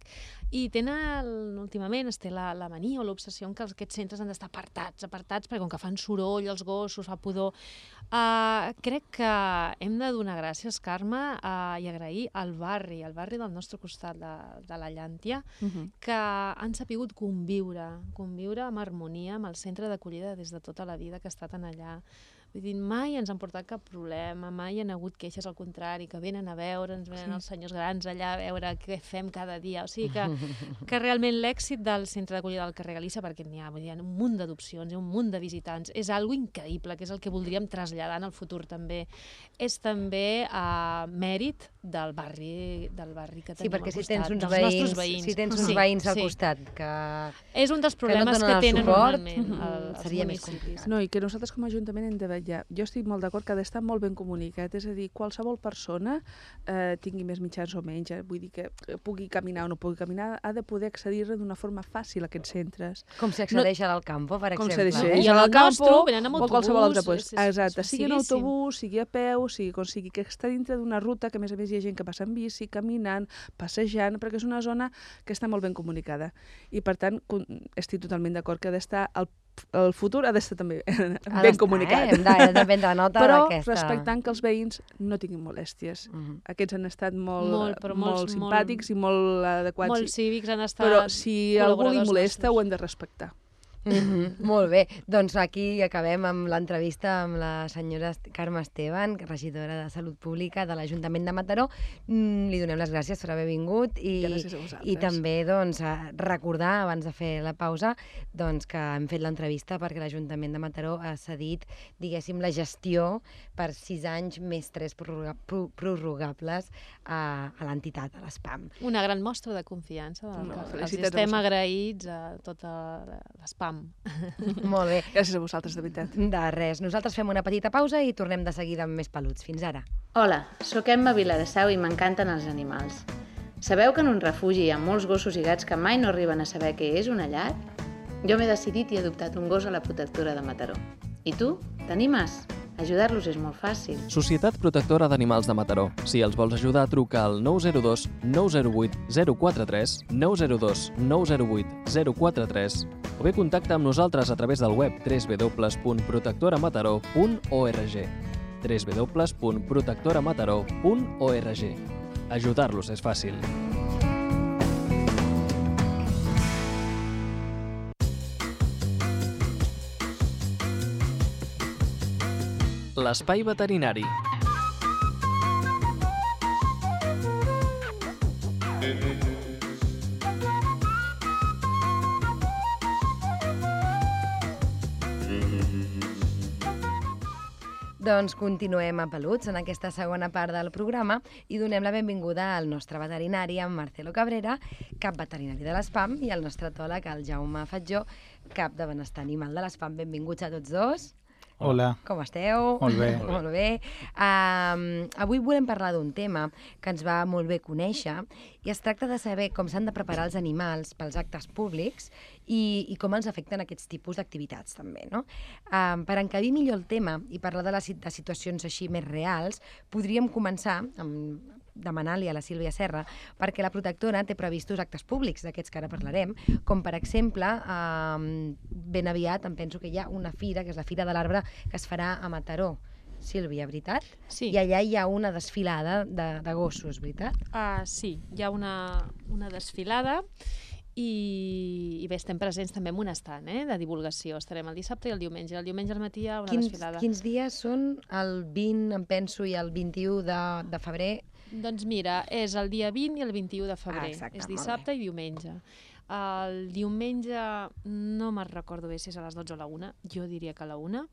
I tenen, últimament, es té la, la mania o l'obsessió en que els- aquests centres han d'estar apartats, apartats, perquè com que fan soroll, els gossos, fa pudor... Uh, crec que hem de donar gràcies, Carme, uh, i agrair al barri, al barri del nostre costat de, de la Llàntia, Mhm. que han sapigut conviure, conviure amb harmonia amb el centre d'acollida des de tota la vida que ha estat en allà. Vull dir, mai ens han portat cap problema, mai hi ha hagut queixes, al contrari, que venen a veure'ns, venen Sí. els senyors grans allà a veure què fem cada dia. O sigui que, que realment l'èxit del centre d'acollida del carrer Galícia, perquè n'hi ha, vull dir, hi ha un munt d'adopcions, hi ha un munt de visitants, és algo increïble, que és el que voldríem traslladar en el futur també. És també uh, mèrit del barri, del barri que Sí, tenim perquè al si costat, tens uns dels veïns, nostres veïns. si tens uns Sí, veïns al sí. costat que... És un dels que no problemes que, tenen suport, normalment el, els seria més municipis. complicat. No, i que nosaltres com a Ajuntament hem de vetllar. Jo estic molt d'acord que ha d'estar molt ben comunicat, és a dir, qualsevol persona, eh, tingui més mitjans o menys, eh, vull dir que eh, pugui caminar o no pugui caminar, ha de poder accedir d'una forma fàcil a aquests centres. Com s'accedeix no... al campo, per Com exemple. se No, deixés, i en en el el nostre campo o a qualsevol altre lloc. Exacte, sigui en autobús, sigui a peu, sigui com sigui, que està dintre d'una ruta que a més a més hi ha gent que passa en bici, caminant, passejant, perquè és una zona que està molt ben comunicada. I per tant, estic totalment d'acord que ha d'estar el, el futur ha d'estar també (laughs) Ha ben d'estar, comunicat. Eh? Hem de, hem de prendre nota Però respectant que els veïns no tinguin molèsties. Mhm. Aquests han estat molt, Molt, però molt, molts- simpàtics i molt adequats. Molts cívics han estat però si algú li molesta, nostres. ho hem de respectar. Mhm, (laughs) Molt bé, doncs aquí acabem amb l'entrevista amb la senyora Carme Esteban, regidora de Salut Pública de l'Ajuntament de Mataró. Mm, li donem les gràcies per haver vingut i, i també doncs, recordar, abans de fer la pausa, doncs, que hem fet l'entrevista perquè l'Ajuntament de Mataró ha cedit, diguéssim, la gestió per sis anys més tres prorroga pro- prorrogables a, a l'entitat, a l'ESPAM. Una gran mostra de confiança. No, No, els estem agraïts a tota l'espam. (laughs) Molt bé. Gràcies a vosaltres, de veritat. De res, nosaltres fem una petita pausa i tornem de seguida amb més peluts. Fins ara. Hola, sóc Emma Viladasau i m'encanten els animals. Sabeu que en un refugi hi ha molts gossos i gats que mai no arriben a saber què és una llar? Jo m'he decidit i he adoptat un gos a la protectora de Mataró. I tu? T'animes? Ajudar-los és molt fàcil. Societat Protectora d'Animals de Mataró. Si els vols ajudar, truca al 902 908 043, 902 908 043 o bé contacta amb nosaltres a través del web www.protectoramataró.org www.protectoramataró.org Ajudar-los és fàcil. L'espai veterinari. Doncs continuem a Peluts en aquesta segona part del programa i donem la benvinguda al nostre veterinari, en Marcelo Cabrera, cap veterinari de l'ESPAM, i al nostre tòleg, el Jaume Fatjó, cap de benestar animal de l'ESPAM. Benvinguts a tots dos. Hola. Com esteu? Molt bé. (laughs) Molt bé. Um, avui volem parlar d'un tema que ens va molt bé conèixer i es tracta de saber com s'han de preparar els animals pels actes públics i, i com els afecten aquests tipus d'activitats també. No? Um, per encabir millor el tema i parlar de, les, de situacions així més reals, podríem començar amb demanar-li a la Sílvia Serra, perquè la protectora té previstos actes públics, d'aquests que ara parlarem, com per exemple, eh, ben aviat em penso que hi ha una fira, que és la Fira de l'Arbre, que es farà a Mataró. Sílvia, veritat? Sí. I allà hi ha una desfilada de, de gossos, veritat? Uh, sí, hi ha una, una desfilada i, i bé, estem presents també en un estant eh, de divulgació. Estarem el dissabte i el diumenge. El diumenge al matí hi ha una Quins, desfilada. quins dies són? El 20, em penso, i el 21 de, de febrer. Doncs mira, és el dia 20 i el 21 de febrer. Ah, exacte, és dissabte i diumenge. El diumenge, no me'n recordo bé si és a les 12 o a la 1, jo diria que a la 1,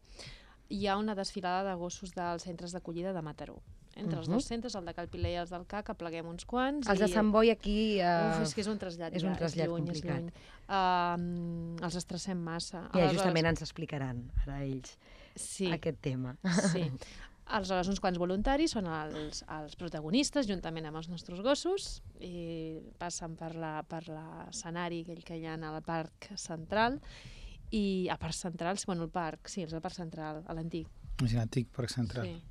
hi ha una desfilada de gossos dels centres d'acollida de Mataró. Entre els Mhm. dos centres, el de Calpilé i els del CAC, apleguem uns quants. Els de i... Sant Boi aquí... Uh, Uf, és que és un trasllat és un trasllat és lluny, complicat. és lluny. Uh, els estressem massa. ja Aleshores- justament ens explicaran ara ells sí, aquest tema. Sí. (laughs) Aleshores, uns quants voluntaris són els, els protagonistes, juntament amb els nostres gossos, i passen per la- per l'escenari aquell que hi ha al parc central, i a parc central, sí, bueno, el parc, sí, és el parc central, a l'antic. És l'antic Parc Central. Sí.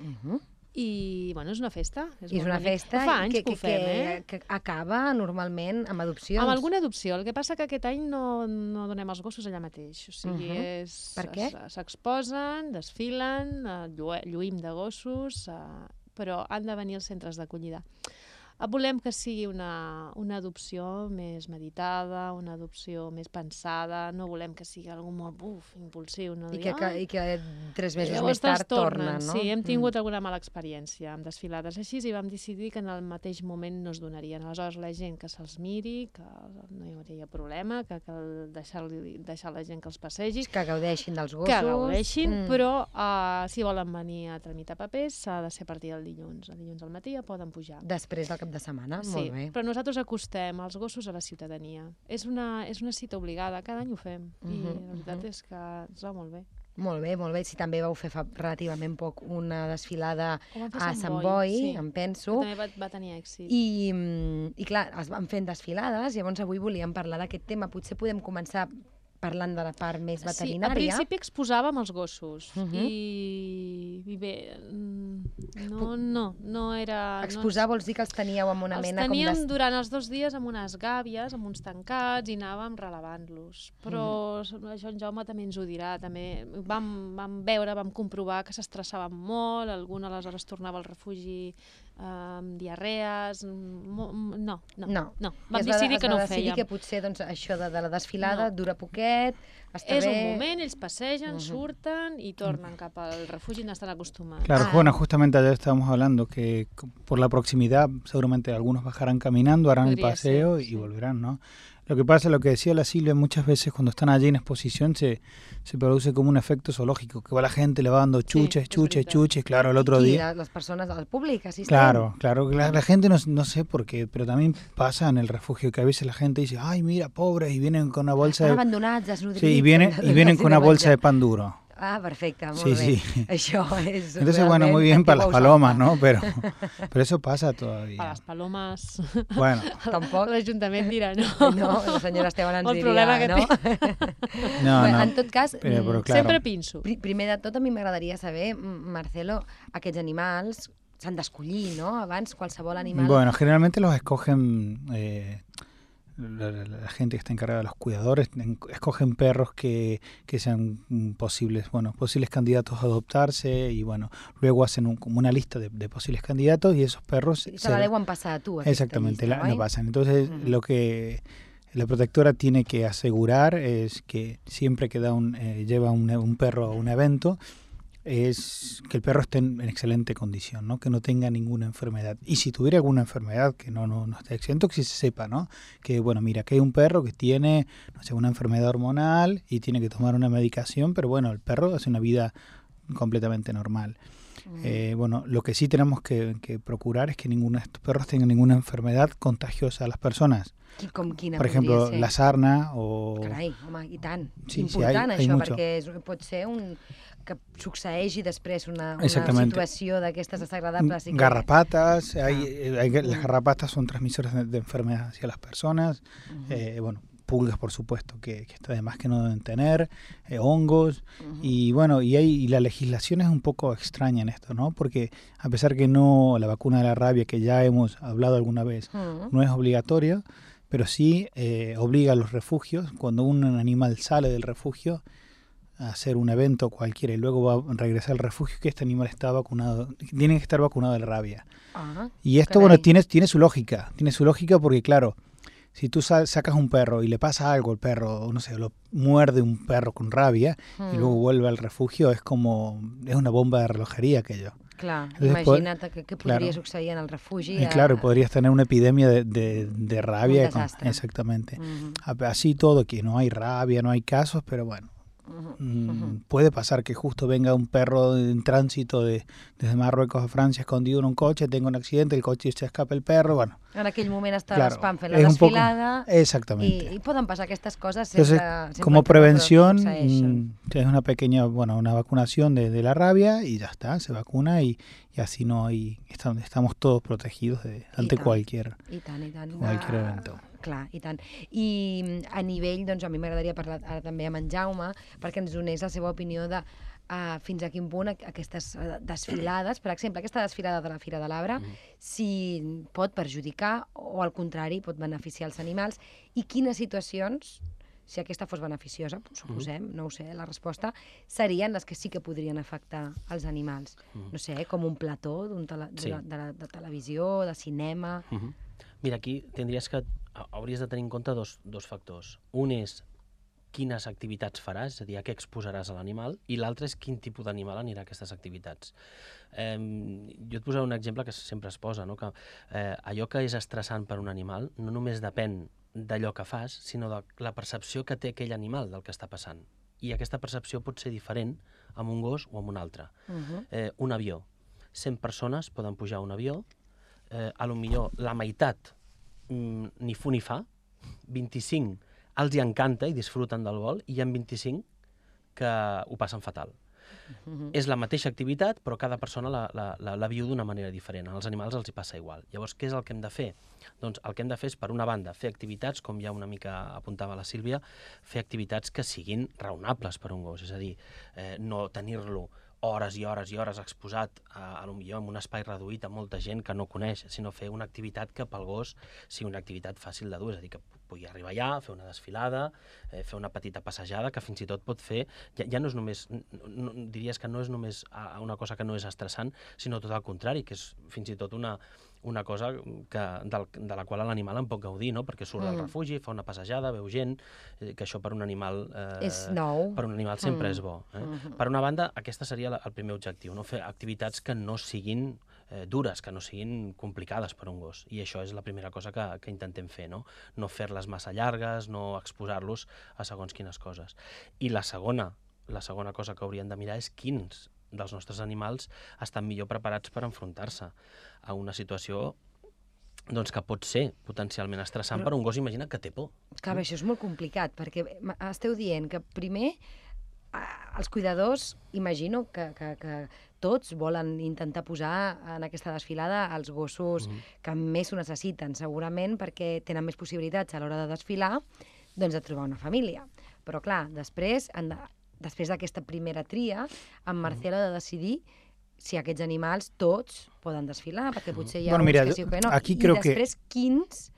Uh -huh. I, bueno, és una festa. És, és una bonic. festa Fa anys que, que, que, fem, eh? que acaba normalment amb adopcions. Amb alguna adopció. El que passa que aquest any no, no donem els gossos allà mateix. O sigui, Mhm. és, Per què? S'exposen, desfilen, eh, lluïm de gossos, eh, però han de venir als centres d'acollida. Eh, Volem que sigui una, una adopció més meditada, una adopció més pensada, no volem que sigui algú molt buf, impulsiu. No? I que, que, "Ai, I que tres mesos més tard te'ls tornen, no? Sí, hem Mm. tingut alguna mala experiència amb desfilades així i vam decidir que en el mateix moment no es donarien. Aleshores, la gent que se'ls miri, que no hi hauria problema, que cal deixar, deixar la gent que els passegi, Que gaudeixin dels gossos. que gaudeixin, Mm. però uh, si volen venir a tramitar papers s'ha de ser a partir del dilluns. El dilluns al matí ja poden pujar. Després del cap de setmana, Sí, molt bé. però nosaltres acostem els gossos a la ciutadania. És una, és una cita obligada, cada any ho fem. I Mhm, la veritat mhm. és que ens va molt bé. Molt bé, molt bé. Si també vau fer fa relativament poc una desfilada a Sant Boi, sí. em Que penso, també va, va tenir èxit. i, mm, i clar, es van fent desfilades, llavors avui volíem parlar d'aquest tema. Potser podem començar parlant de la part més Sí, a veterinària. principi exposàvem els gossos Mhm. i, i bé, mm, no, no, no era... Exposar vols dir que els teníeu amb una no, els mena teníem com de... durant els dos dies amb unes gàbies, amb uns tancats i anàvem relevant-los. Però Mhm. això en Jaume també ens ho dirà. També vam, vam veure, vam comprovar que s'estressaven molt, algun aleshores tornava al refugi amb diarrees... No, no, No. no. Vam es va, decidir es que va no ho decidir fèiem. que potser doncs, això de, de la desfilada No. dura poquet, està És bé... un moment, ells passegen, Mhm. surten i tornen cap al refugi i n'estan acostumats. Claro, Ah. bueno, justamente ayer estábamos hablando que por la proximidad seguramente algunos bajarán caminando, harán el Podría paseo ser, y sí. volverán, ¿no? Lo que pasa, lo que decía la Silvia, muchas veces cuando están allí en exposición se, se produce como un efecto zoológico, que va la gente le va dando chuches, es chuches, chuches, claro, el otro día. la- les persones, el públic assistent. Claro, claro, la, la gente no, no sé por qué, pero también pasa en el refugio que a veces la gente dice, ay, mira, pobres, y vienen con una bolsa Estan de... abandonats, desnodrits... Sí, y, viene, (laughs) y vienen con una bolsa de pan duro. Ah, perfecte, molt Sí, bé. sí. (laughs) Això és Entonces, bueno, muy bien para las palomas, ¿no? Pero, (laughs) pero eso pasa todavía. les palomes... Bueno, (laughs) Tampoc. L'Ajuntament dirà no. No, la senyora Esteban ens El diria, que no? no, Bé, no. En tot cas, Però- mm, però clar. Sempre pinso. pri- primer de tot a mi m'agradaria saber, mm, Marcelo, aquests animals s'han d'escollir, no? Abans qualsevol animal... Bueno, generalmente los escogen eh, la, gente que está encargada de los cuidadores, en- escogen perros que, que sean mm, posibles, bueno, posibles candidatos a adoptarse y bueno, luego hacen un- como una lista de, de posibles candidatos y esos perros se se- la deuen passar a tu, aquesta Exactamente, la, pasan. Entonces, Ujú. lo que la protectora tiene que asegurar es que siempre que da un, eh, lleva un, un perro a un evento, es que el perro esté en, en excelente condición, ¿no? que no tenga ninguna enfermedad. Y si tuviera alguna enfermedad, que no, no, no esté exento, que se sepa, ¿no? Que, bueno, mira, que hay un perro que tiene, no sé, una enfermedad hormonal y tiene que tomar una medicación, pero bueno, el perro hace una vida completamente normal. Mm. Eh, bueno, lo que sí tenemos que, que procurar es que ninguno de estos perros tenga ninguna enfermedad contagiosa a las personas. Ejemplo, ser? la sarna o... Carai, home, i tant. Sí, sí, Important, hay- hay això, mucho. perquè és, pot ser un que succeeixi després una, una Exactamente. situació d'aquestes desagradables. Garrapatas, hay, Ah. hay- las Mm. garrapatas son transmisores de, de enfermedades hacia las personas. Ujú, Eh, bueno, pulgas, por supuesto, que, que está de más que no deben tener, eh, hongos. Y bueno, y, hay, y la legislación es un poco extraña en esto, ¿no? Porque a pesar que no, la vacuna de la rabia, que ya hemos hablado alguna vez, no es obligatoria, pero sí eh, obliga a los refugios, cuando un animal sale del refugio, a hacer un evento cualquiera y luego va a regresar al refugio, que este animal está vacunado, tiene que estar vacunado de la rabia. Ah, Y esto, Caray. bueno, tiene, tiene su lógica, tiene su lógica porque, claro, si tú sa- sacas un perro y le pasa algo al perro, no sé, lo muerde un perro con rabia y luego vuelve al refugio, es como, es una bomba de relojería aquello. Clar, Entonces, imagina't què, què podria claro. succeir en el refugi. Y a- claro, podrías tener una epidemia de, de, de rabia. desastre. exactamente. Así todo, que no hay rabia, no hay casos, pero bueno. Mm, puede pasar que justo venga un perro en tránsito de, desde Marruecos a Francia escondido en un coche, tenga un accidente, el coche se escapa el perro, bueno, En aquell moment està Claro, la es un poco- desfilada exactamente. i, i poden passar aquestes coses sense... Entonces, sense como prevención, mm, es una pequeña, bueno, una vacunación de, de la rabia y ya está, se vacuna y, y así no hay, estamos todos protegidos de, ante cualquier, cualquier evento. Clar, i tant. I mm, a nivell, doncs, a mi m'agradaria parlar ara també amb en Jaume, perquè ens donés la seva opinió de uh, fins a quin punt aqu- aquestes uh, desfilades, per exemple, aquesta desfilada de la Fira de l'Arbre, si pot perjudicar o, al contrari, pot beneficiar els animals, i quines situacions si aquesta fos beneficiosa, suposem, no ho sé, la resposta, serien les que sí que podrien afectar els animals. No sé, com un plató d'un tele, Sí. de, de, de televisió, de cinema... Mhm. Mira, aquí tindries que, hauries de tenir en compte dos, dos factors. Un és quines activitats faràs, és a dir, a què exposaràs a l'animal, i l'altre és quin tipus d'animal anirà a aquestes activitats. Eh, jo et posaré un exemple que sempre es posa, no? que eh, allò que és estressant per un animal no només depèn d'allò que fas, sinó de la percepció que té aquell animal del que està passant. I aquesta percepció pot ser diferent amb un gos o amb un altre. Uh -huh. Eh, un avió. 100 persones poden pujar a un avió, eh, a lo millor la meitat ni fu ni fa, 25 els hi encanta i disfruten del vol, i hi ha 25 que ho passen fatal. Uh -huh. És la mateixa activitat, però cada persona la, la, la, la viu d'una manera diferent. Als animals els hi passa igual. Llavors, què és el que hem de fer? Doncs el que hem de fer és, per una banda, fer activitats, com ja una mica apuntava la Sílvia, fer activitats que siguin raonables per un gos, és a dir, eh, no tenir-lo hores i hores i hores exposat a, a lo millor en un espai reduït a molta gent que no coneix, sinó fer una activitat que pel gos sigui una activitat fàcil de dur, és a dir, que pugui arribar allà, fer una desfilada, eh, fer una petita passejada, que fins i tot pot fer, ja, ja no és només, no, diries que no és només una cosa que no és estressant, sinó tot el contrari, que és fins i tot una, una cosa que, del, de la qual l'animal en pot gaudir, no? perquè surt del Mm. refugi, fa una passejada, veu gent, eh, que això per un animal... Eh, És nou. Per un animal sempre Mm. és bo. Eh? Mhm. Per una banda, aquesta seria la, el primer objectiu, no? fer activitats que no siguin eh, dures, que no siguin complicades per un gos. I això és la primera cosa que, que intentem fer, no? No fer-les massa llargues, no exposar-los a segons quines coses. I la segona, la segona cosa que haurien de mirar és quins dels nostres animals estan millor preparats per enfrontar-se a una situació doncs, que pot ser potencialment estressant per un gos, imagina que té por. Clar, això és molt complicat, perquè esteu dient que primer els cuidadors, imagino que, que, que tots volen intentar posar en aquesta desfilada els gossos Mhm. que més ho necessiten, segurament perquè tenen més possibilitats a l'hora de desfilar doncs, de trobar una família. Però clar, després, han de, després d'aquesta primera tria, en Marcelo ha de decidir si aquests animals tots poden desfilar, perquè potser hi ha Bueno, uns mira, que sí o que no. aquí I creo que- després, quins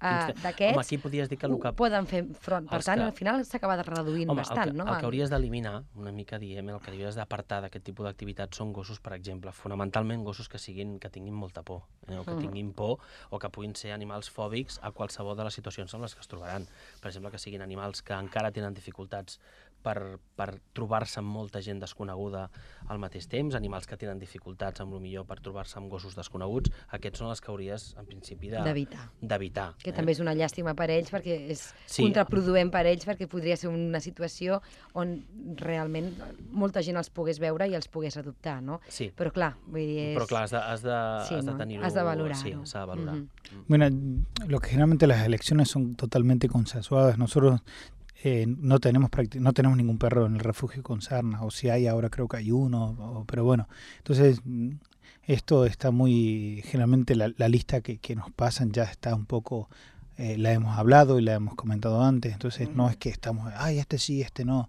uh, d'aquests aquí podries dir que el que... poden fer front. Per tant, que- al final s'acaba reduint Home, bastant, el que, no? el que hauries d'eliminar, una mica diem, el que hauries d'apartar d'aquest tipus d'activitats són gossos, per exemple, fonamentalment gossos que siguin que tinguin molta por, eh, o que Mhm. tinguin por, o que puguin ser animals fòbics a qualsevol de les situacions en les que es trobaran. Per exemple, que siguin animals que encara tenen dificultats per, per trobar-se amb molta gent desconeguda al mateix temps, animals que tenen dificultats, amb lo millor, per trobar-se amb gossos desconeguts, aquests són els que hauries, en principi, de- D'evitar. Que eh? també és una llàstima per ells, perquè és Sí. contraproduent per ells, perquè podria ser una situació on realment molta gent els pogués veure i els pogués adoptar, no? Sí. Però clar, vull dir, és... Però clar, has de, has de, Sí, has de no? tenir-ho... Has de valorar-ho. Sí, s'ha de valorar. Mm. Bueno, lo que generalmente las elecciones son totalmente consensuadas. Nosotros eh, no tenemos no tenemos ningún perro en el refugio con sarna, o si hay ahora creo que hay uno, o- pero bueno, entonces mm, esto está muy, generalmente la, la lista que, que nos pasan ya está un poco, eh, la hemos hablado y la hemos comentado antes, entonces no es que estamos, ay, este sí, este no,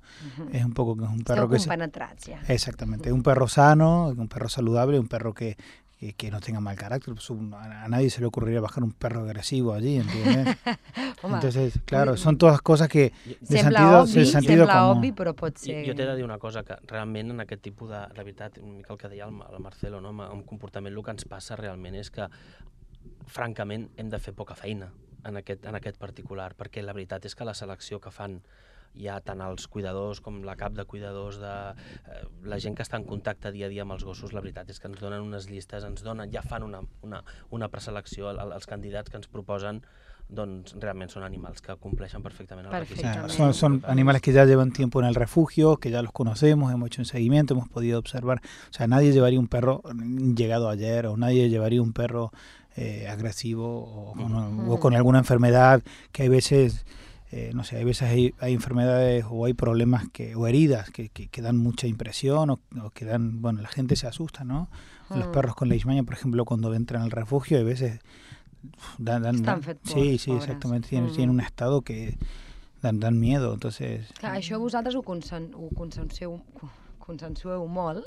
es un poco que es un perro que... se- compenetrats, ja. Exactamente, un perro sano, un perro saludable, un perro que, que, que no tenga mal carácter. Pues, un- a, a nadie se le ocurriría bajar un perro agresivo allí, ¿entiendes? (laughs) Entonces, claro, son todas cosas que de sembla sentido, obvi, de sentido sembla común. obvi, però pot Jo, ser... jo t'he de dir una cosa, que realment en aquest tipus de... La veritat, una mica el que deia el, el Marcelo, no? amb, amb comportament el que ens passa realment és que francament hem de fer poca feina en aquest, en aquest particular, perquè la veritat és que la selecció que fan ja tant els cuidadors com la cap de cuidadors, de, eh, la gent que està en contacte dia a dia amb els gossos, la veritat és que ens donen unes llistes, ens donen, ja fan una, una, una preselecció, el- els candidats que ens proposen doncs realment són animals que compleixen perfectament el requisit. Perfectament. per Son, adoptados. animales que ya llevan tiempo en el refugio, que ya los conocemos, hemos hecho un seguimiento, hemos podido observar. O sea, nadie llevaría un perro llegado ayer o nadie llevaría un perro eh, agresivo o con, o con alguna enfermedad que hay veces, eh, no sé, hay veces hay, hay enfermedades o hay problemas que, o heridas que, que, que dan mucha impresión o, o que dan, bueno, la gente se asusta, ¿no? Los Mm. perros con leishmania, por ejemplo, cuando entran al refugio, hay veces dan, dan, sí, sí, pobres. exactamente, tienen, Mm. tienen un estado que dan, dan miedo, entonces Clar, això vosaltres ho, consen, ho consensueu, consensueu molt,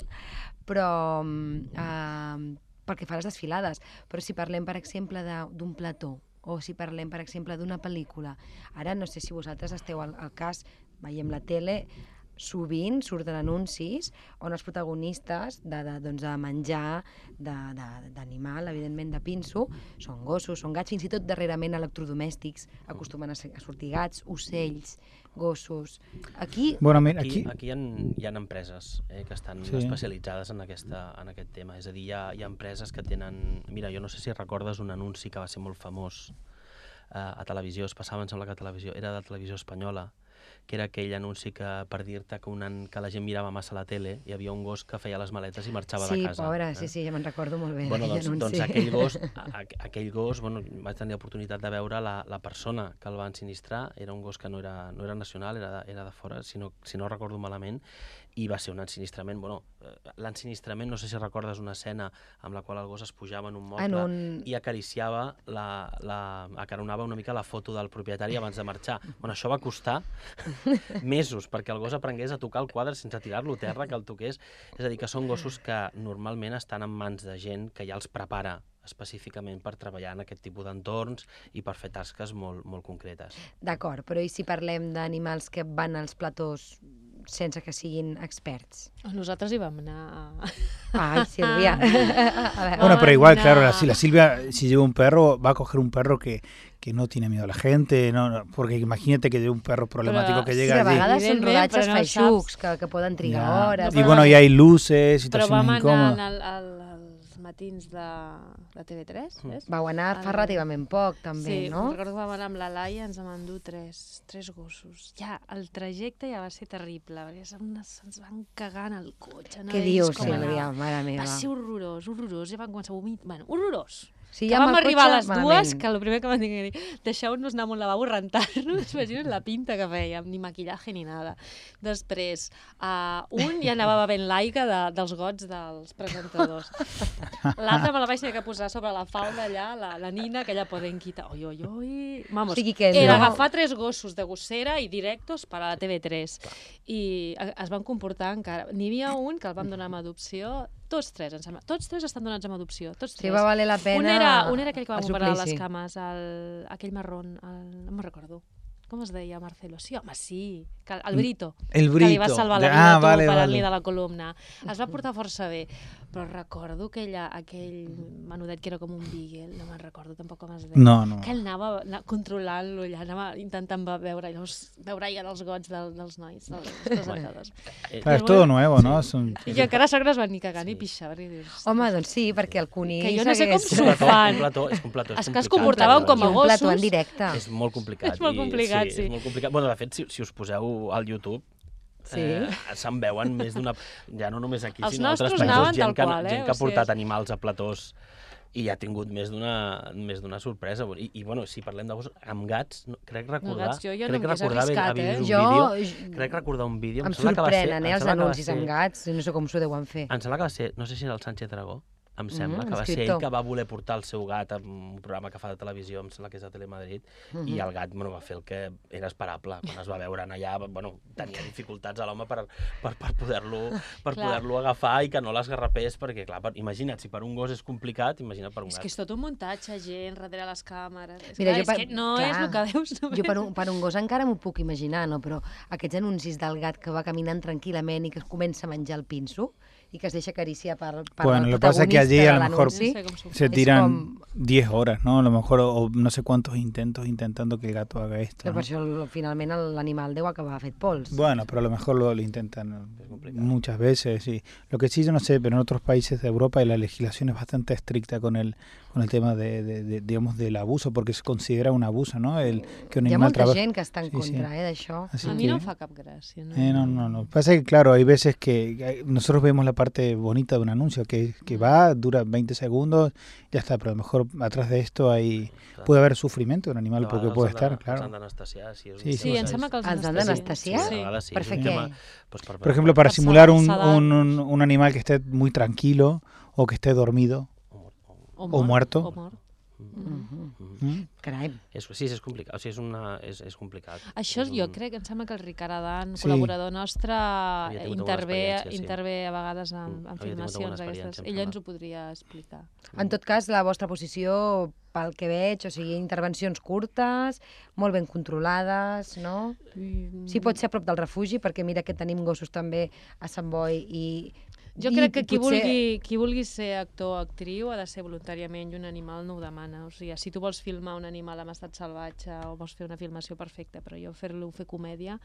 però eh, pel que fa les desfilades. Però si parlem, per exemple, de- d'un plató, o si parlem, per exemple, d'una pel·lícula, ara no sé si vosaltres esteu al, al cas, veiem la tele, sovint surten anuncis on els protagonistes de, de, doncs, de menjar de- de- d'animal, evidentment de pinso, són gossos, són gats, fins i tot darrerament electrodomèstics, acostumen a, ser, a sortir gats, ocells, gossos... Aquí, Bueno, mira, Aquí, aquí, aquí hi, ha, hi ha empreses eh, que estan Sí. sí. especialitzades en, aquesta, en aquest tema. És a dir, hi ha, hi ha empreses que tenen... Mira, jo no sé si recordes un anunci que va ser molt famós eh, a televisió, es passava, em sembla que a televisió, era de televisió espanyola, que era aquell anunci que per dir-te que, un, que la gent mirava massa la tele, hi havia un gos que feia les maletes i marxava sí, de casa. pobra, eh? sí, sí, ja me'n recordo molt bé Bueno, doncs, doncs aquell gos, (laughs) a- aquell gos bueno, vaig tenir l'oportunitat de veure la, la persona que el va ensinistrar, era un gos que no era, no era nacional, era de, era de fora, si no, si no recordo malament, i va ser un ensinistrament, bueno, eh, l'ensinistrament, no sé si recordes una escena amb la qual el gos es pujava en un moble En un... i acariciava, la, la, acaronava una mica la foto del propietari abans de marxar. (laughs) Bueno, això va costar (laughs) mesos perquè el gos aprengués a tocar el quadre sense tirar-lo a terra, que el toqués. És a dir, que són gossos que normalment estan en mans de gent que ja els prepara específicament per treballar en aquest tipus d'entorns i per fer tasques molt, molt concretes. D'acord, però i si parlem d'animals que van als platós sense que siguin experts? Nosaltres hi vam anar... Ai, Sílvia. (laughs) a veure, bueno, pero igual, claro, la- la Silvia, si lleva un perro, va a coger un perro que, que no tiene miedo a la gente, no, no, porque imagínate que lleva un perro problemático Però que sí, llega a allí. vegades són rodatges però no feixucs, que, que poden trigar Ya. hores. Y No, bueno, y hay luces, Però situaciones vam anar al, al, als matins de, de TV3, Mm. és? Vau anar fa El- relativament poc, també, sí, no? recordo que vam anar amb la Laia, ens vam endur tres, tres gossos. Ja, el trajecte ja va ser terrible, perquè se'ns se'ns van cagar en el cotxe. No Què dius, com Sílvia, mare meva? Va ser horrorós, horrorós. Ja van començar a vomitar. Bueno, horrorós. Que amb vam arribar a les dues, malament. que el primer que van dir, deixeu-nos anar amb un lavabo rentar-nos, (laughs) imagina't la pinta que fèiem, ni maquillaje ni nada. Després, uh, un ja anava bevent l'aigua de, dels gots dels presentadors. L'altre me la vaig tenir que posar sobre la falda allà, la, la nina, aquella podenquita. Oi, oi, oi. Vamos, O sigui que era no- agafar tres gossos de gossera i directos per a la TV3. I es van comportar encara... N'hi havia un que el vam donar en adopció, tots tres, em sembla. Tots tres estan donats en adopció, tots Sí, tres. va valer la pena Un era, un era aquell que va operar les cames, el, aquell marrón, el, no me'n recordo. Com es deia, Marcelo? Sí, home, sí. El Brito. El Que li va Brito. salvar la vida ah, a tu, vale, parant-li vale. de la columna. Es va portar força bé. Però recordo aquella, aquell menudet que era com un beagle, no me'n recordo tampoc com es deia. No, no. Que ell anava, anava controlant-lo, allà, anava intentant ve- veure, llavors, veure ja els gots del, dels nois, dels (laughs) presentadors. Eh, Claro, es todo nuevo, ¿no? Son- I encara que no es van ni cagar ni Sí. pixar. I dius, Home, doncs sí, perquè el conill Que jo no sé com s'ho fan. un plató, és que un plató és És que es complicat. comportaven com a I un plató en gossos. directe. És molt complicat. És molt i- complicat, sí. És molt complicat. Bueno, de fet, si, si us poseu al YouTube, Sí. eh, se'n veuen més d'una... Ja no només aquí, Els sinó altres països, gent, que, qual, eh? gent que ha portat sigui, animals a platós i ha tingut més d'una més d'una sorpresa. I, I, bueno, si parlem de gossos, amb gats, no, crec recordar... gats, jo- jo no crec m'hagués recordar arriscat, eh? un Jo, vídeo, crec recordar un vídeo... em sembla que va ser- sorprenen, em eh, els anuncis ser- amb gats, no sé com s'ho deuen fer. Em sembla que va ser, no sé si era el Sánchez Dragó, em sembla, Mhm, que va ser ell que va voler portar el seu gat a un programa que fa de televisió, em sembla que és a Telemadrid, Mhm. i el gat bueno, va fer el que era esperable. Quan es va veure en allà, bueno, tenia (laughs) dificultats a l'home per, per, per poder-lo per poder agafar i que no l'esgarrapés, perquè, clar, per, imagina't, si per un gos és complicat, imagina't per un És gat. que és tot un muntatge, gent darrere les càmeres. És, Mira, clar, jo és per- que no clar, és el que veus només. Jo per un, per un gos encara m'ho puc imaginar, no? però aquests anuncis del gat que va caminant tranquil·lament i que es comença a menjar el pinso i que es deixa acariciar per, per Bueno, el lo que pasa es que allí a lo mejor se tiran com 10 horas, ¿no? A lo mejor, o, o no sé cuántos intentos intentando que el gato haga esto. Que ¿no? per això el- finalment l'animal deu acabar fet pols. Bueno, pero a lo mejor lo, lo intentan muchas veces, sí. Lo que sí yo no sé, pero en otros países de Europa la legislación es bastante estricta con el con el tema de, de- de, digamos del abuso, porque se considera un abuso, ¿no? El que un Hi ha animal molta gent que està en Sí, sí. contra eh, d'això. A que- no em fa cap gràcia. No, Eh, no, no, no. Pasa que, claro, hay veces que nosotros vemos la parte bonita de un anuncio, que, que va, dura 20 segundos, ya está, pero a lo mejor atrás de esto hay puede haber sufrimiento de un animal, porque puede els estar, Els claro. han d'anestesiar. Si és Sí, sí, Sí, em sembla que els, Els han anestesien. d'anestesiar? Sí. Per fer què? ejemplo, para simular un, sedar- un, un- un animal que esté muy tranquilo o que esté dormido. O- o- o muerto. O mort. Mhm. Mhm. ¿m? Carai. És, sí, és complicat. O sigui, és, una, és, és complicat. Això és jo un- crec, em sembla que el Ricard Adan, Sí. col·laborador nostre, intervé, sí. intervé a vegades en, Mm, en filmacions em Ell ens ho podria explicar. En tot cas, la vostra posició, pel que veig, o sigui, intervencions curtes, molt ben controlades, no? Mm. Sí, pot ser a prop del refugi, perquè mira que tenim gossos també a Sant Boi i... Jo i crec que qui, potser- vulgui, qui vulgui ser actor o actriu ha de ser voluntàriament i un animal no ho demana. O sigui, si tu vols filmar un animal en estat salvatge o vols fer una filmació perfecta, però jo fer-lo fer comèdia,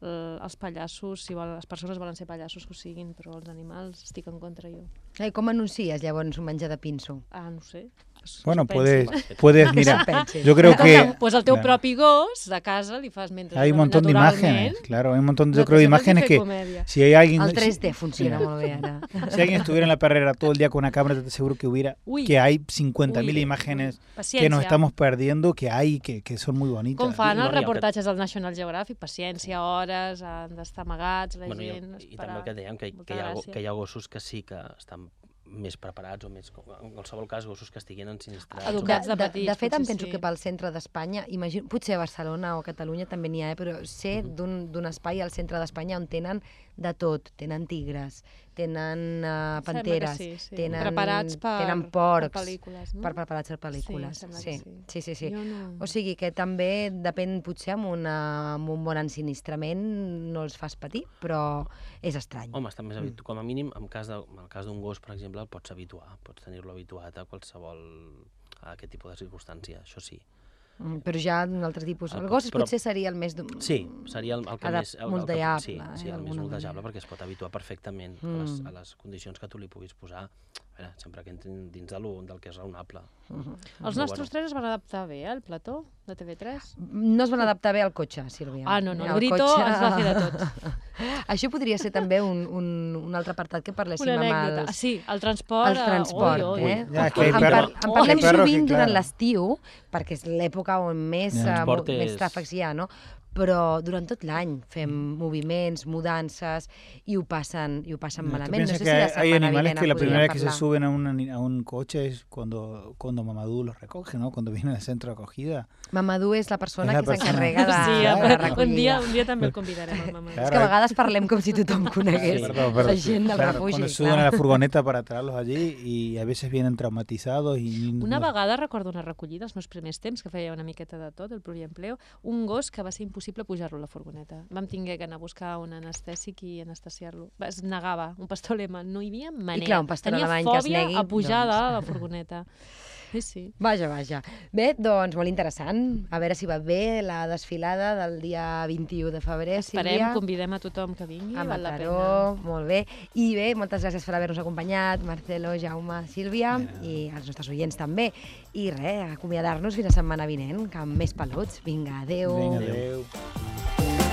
eh, els pallassos, si vol, les persones volen ser pallassos que ho siguin, però els animals estic en contra jo. Ai, com anuncies llavors un menjar de pinso? Ah, no sé. Bueno, puedes, puedes, mira, pensis? yo creo que... Pues el teu claro. propi gos de casa li fas mentre Hay un montón de imágenes, claro, hay un montón, de, yo creo, de imágenes que si hay alguien... El si- 3D funciona bé ara. (laughs) Si alguien estuviera en la perrera todo el día con una cámara, te aseguro que hubiera, Uy. que hay 50.000 Uy, imágenes Paciència. que nos estamos perdiendo, que hay, que, que son muy bonitas. Com fan I, els i reportatges del National Geographic, paciència, hores, han d'estar amagats, la Bueno, i, gent... i també el que dèiem, que, Molta que, hi ha, gràcia. que hi ha gossos que sí que estan més preparats o més, en qualsevol cas, gossos que estiguin ensinistrats. De, Educats de, de petits, de fet, em penso sí. que pel centre d'Espanya, imagino, potser a Barcelona o a Catalunya també n'hi ha, eh, però sé d'un d'un espai al centre d'Espanya on tenen de tot. Tenen tigres, tenen uh, panteres, sí, sí. tenen, Preparats per- tenen per porcs, pel·lícules, no? per preparats per pel·lícules. Sí, sí, sí. sí, sí, sí. No... O sigui que també depèn, potser amb, una, amb un bon ensinistrament no els fas patir, però és estrany. Home, està més habitu... com a mínim, en, cas de, en el cas d'un gos, per exemple, el pots habituar, pots tenir-lo habituat a qualsevol a aquest tipus de circumstància, això sí. Mm, Però ja un altre tipus. El El gos però- potser seria el més... d'un- Sí, seria el, el que més... El, el que, sí, eh, sí, el més d'alguna moldejable, manera. perquè es pot habituar perfectament a, les, Mm. a les condicions que tu li puguis posar, a veure, sempre que entrin dins de lo, del que és raonable. (laughs) Els Però nostres tres es van adaptar bé, eh, al plató de TV3? No es van adaptar bé al cotxe, Sílvia. Ah, no, no, Eh, el Brito ens va fer de tot. (laughs) Això podria ser també un, un, un altre apartat que parléssim Una amb els... Ah, sí, el transport... el eh, transport, ui, ui. eh? Ja, en, par en parlem que, sovint durant l'estiu, perquè és l'època on més, Ja. uh, Transport més és- tràfics hi ha, no? Però durant tot l'any fem moviments, mudances, i ho passen, i ho passen ¿Tú malament. No sé que si la hay, hay setmana animales vinent que la primera vez que se suben a un, a un coche es cuando, cuando Mamadou los recoge, ¿no? Cuando viene al centro de acogida. Mamadou és la persona És la que persona. s'encarrega de, Sí, de Claro. la un recollida. dia, un dia també el convidarem, el mama. És que a vegades parlem com si tothom conegués Sí, Perdón, la perdón. gent del Claro, refugi. cuando suben a la furgoneta para traerlos allí y a veces vienen traumatizados y Una no- vegada recordo una recollida, els meus primers temps, que feia una miqueta de tot, el pluriempleo, un gos que va ser impossible pujar-lo a la furgoneta. Vam tinguer que anar a buscar un anestèsic i anestesiar-lo. Es negava, un pastor alemany, no hi havia manera. clar, un pastor Tenia alemany que es fòbia negui, a pujar doncs. de la furgoneta. (laughs) Sí, sí. Vaja, vaja. Bé, doncs molt interessant. A veure si va bé la desfilada del dia 21 de febrer, Esperem, Sílvia. convidem a tothom que vingui, a val la pena. Mataró, molt bé. I bé, moltes gràcies per haver-nos acompanyat, Marcelo, Jaume, Sílvia, i als nostres oients també. I res, acomiadar-nos fins la setmana vinent, que amb més peluts. Vinga, adeu. Venga, adeu.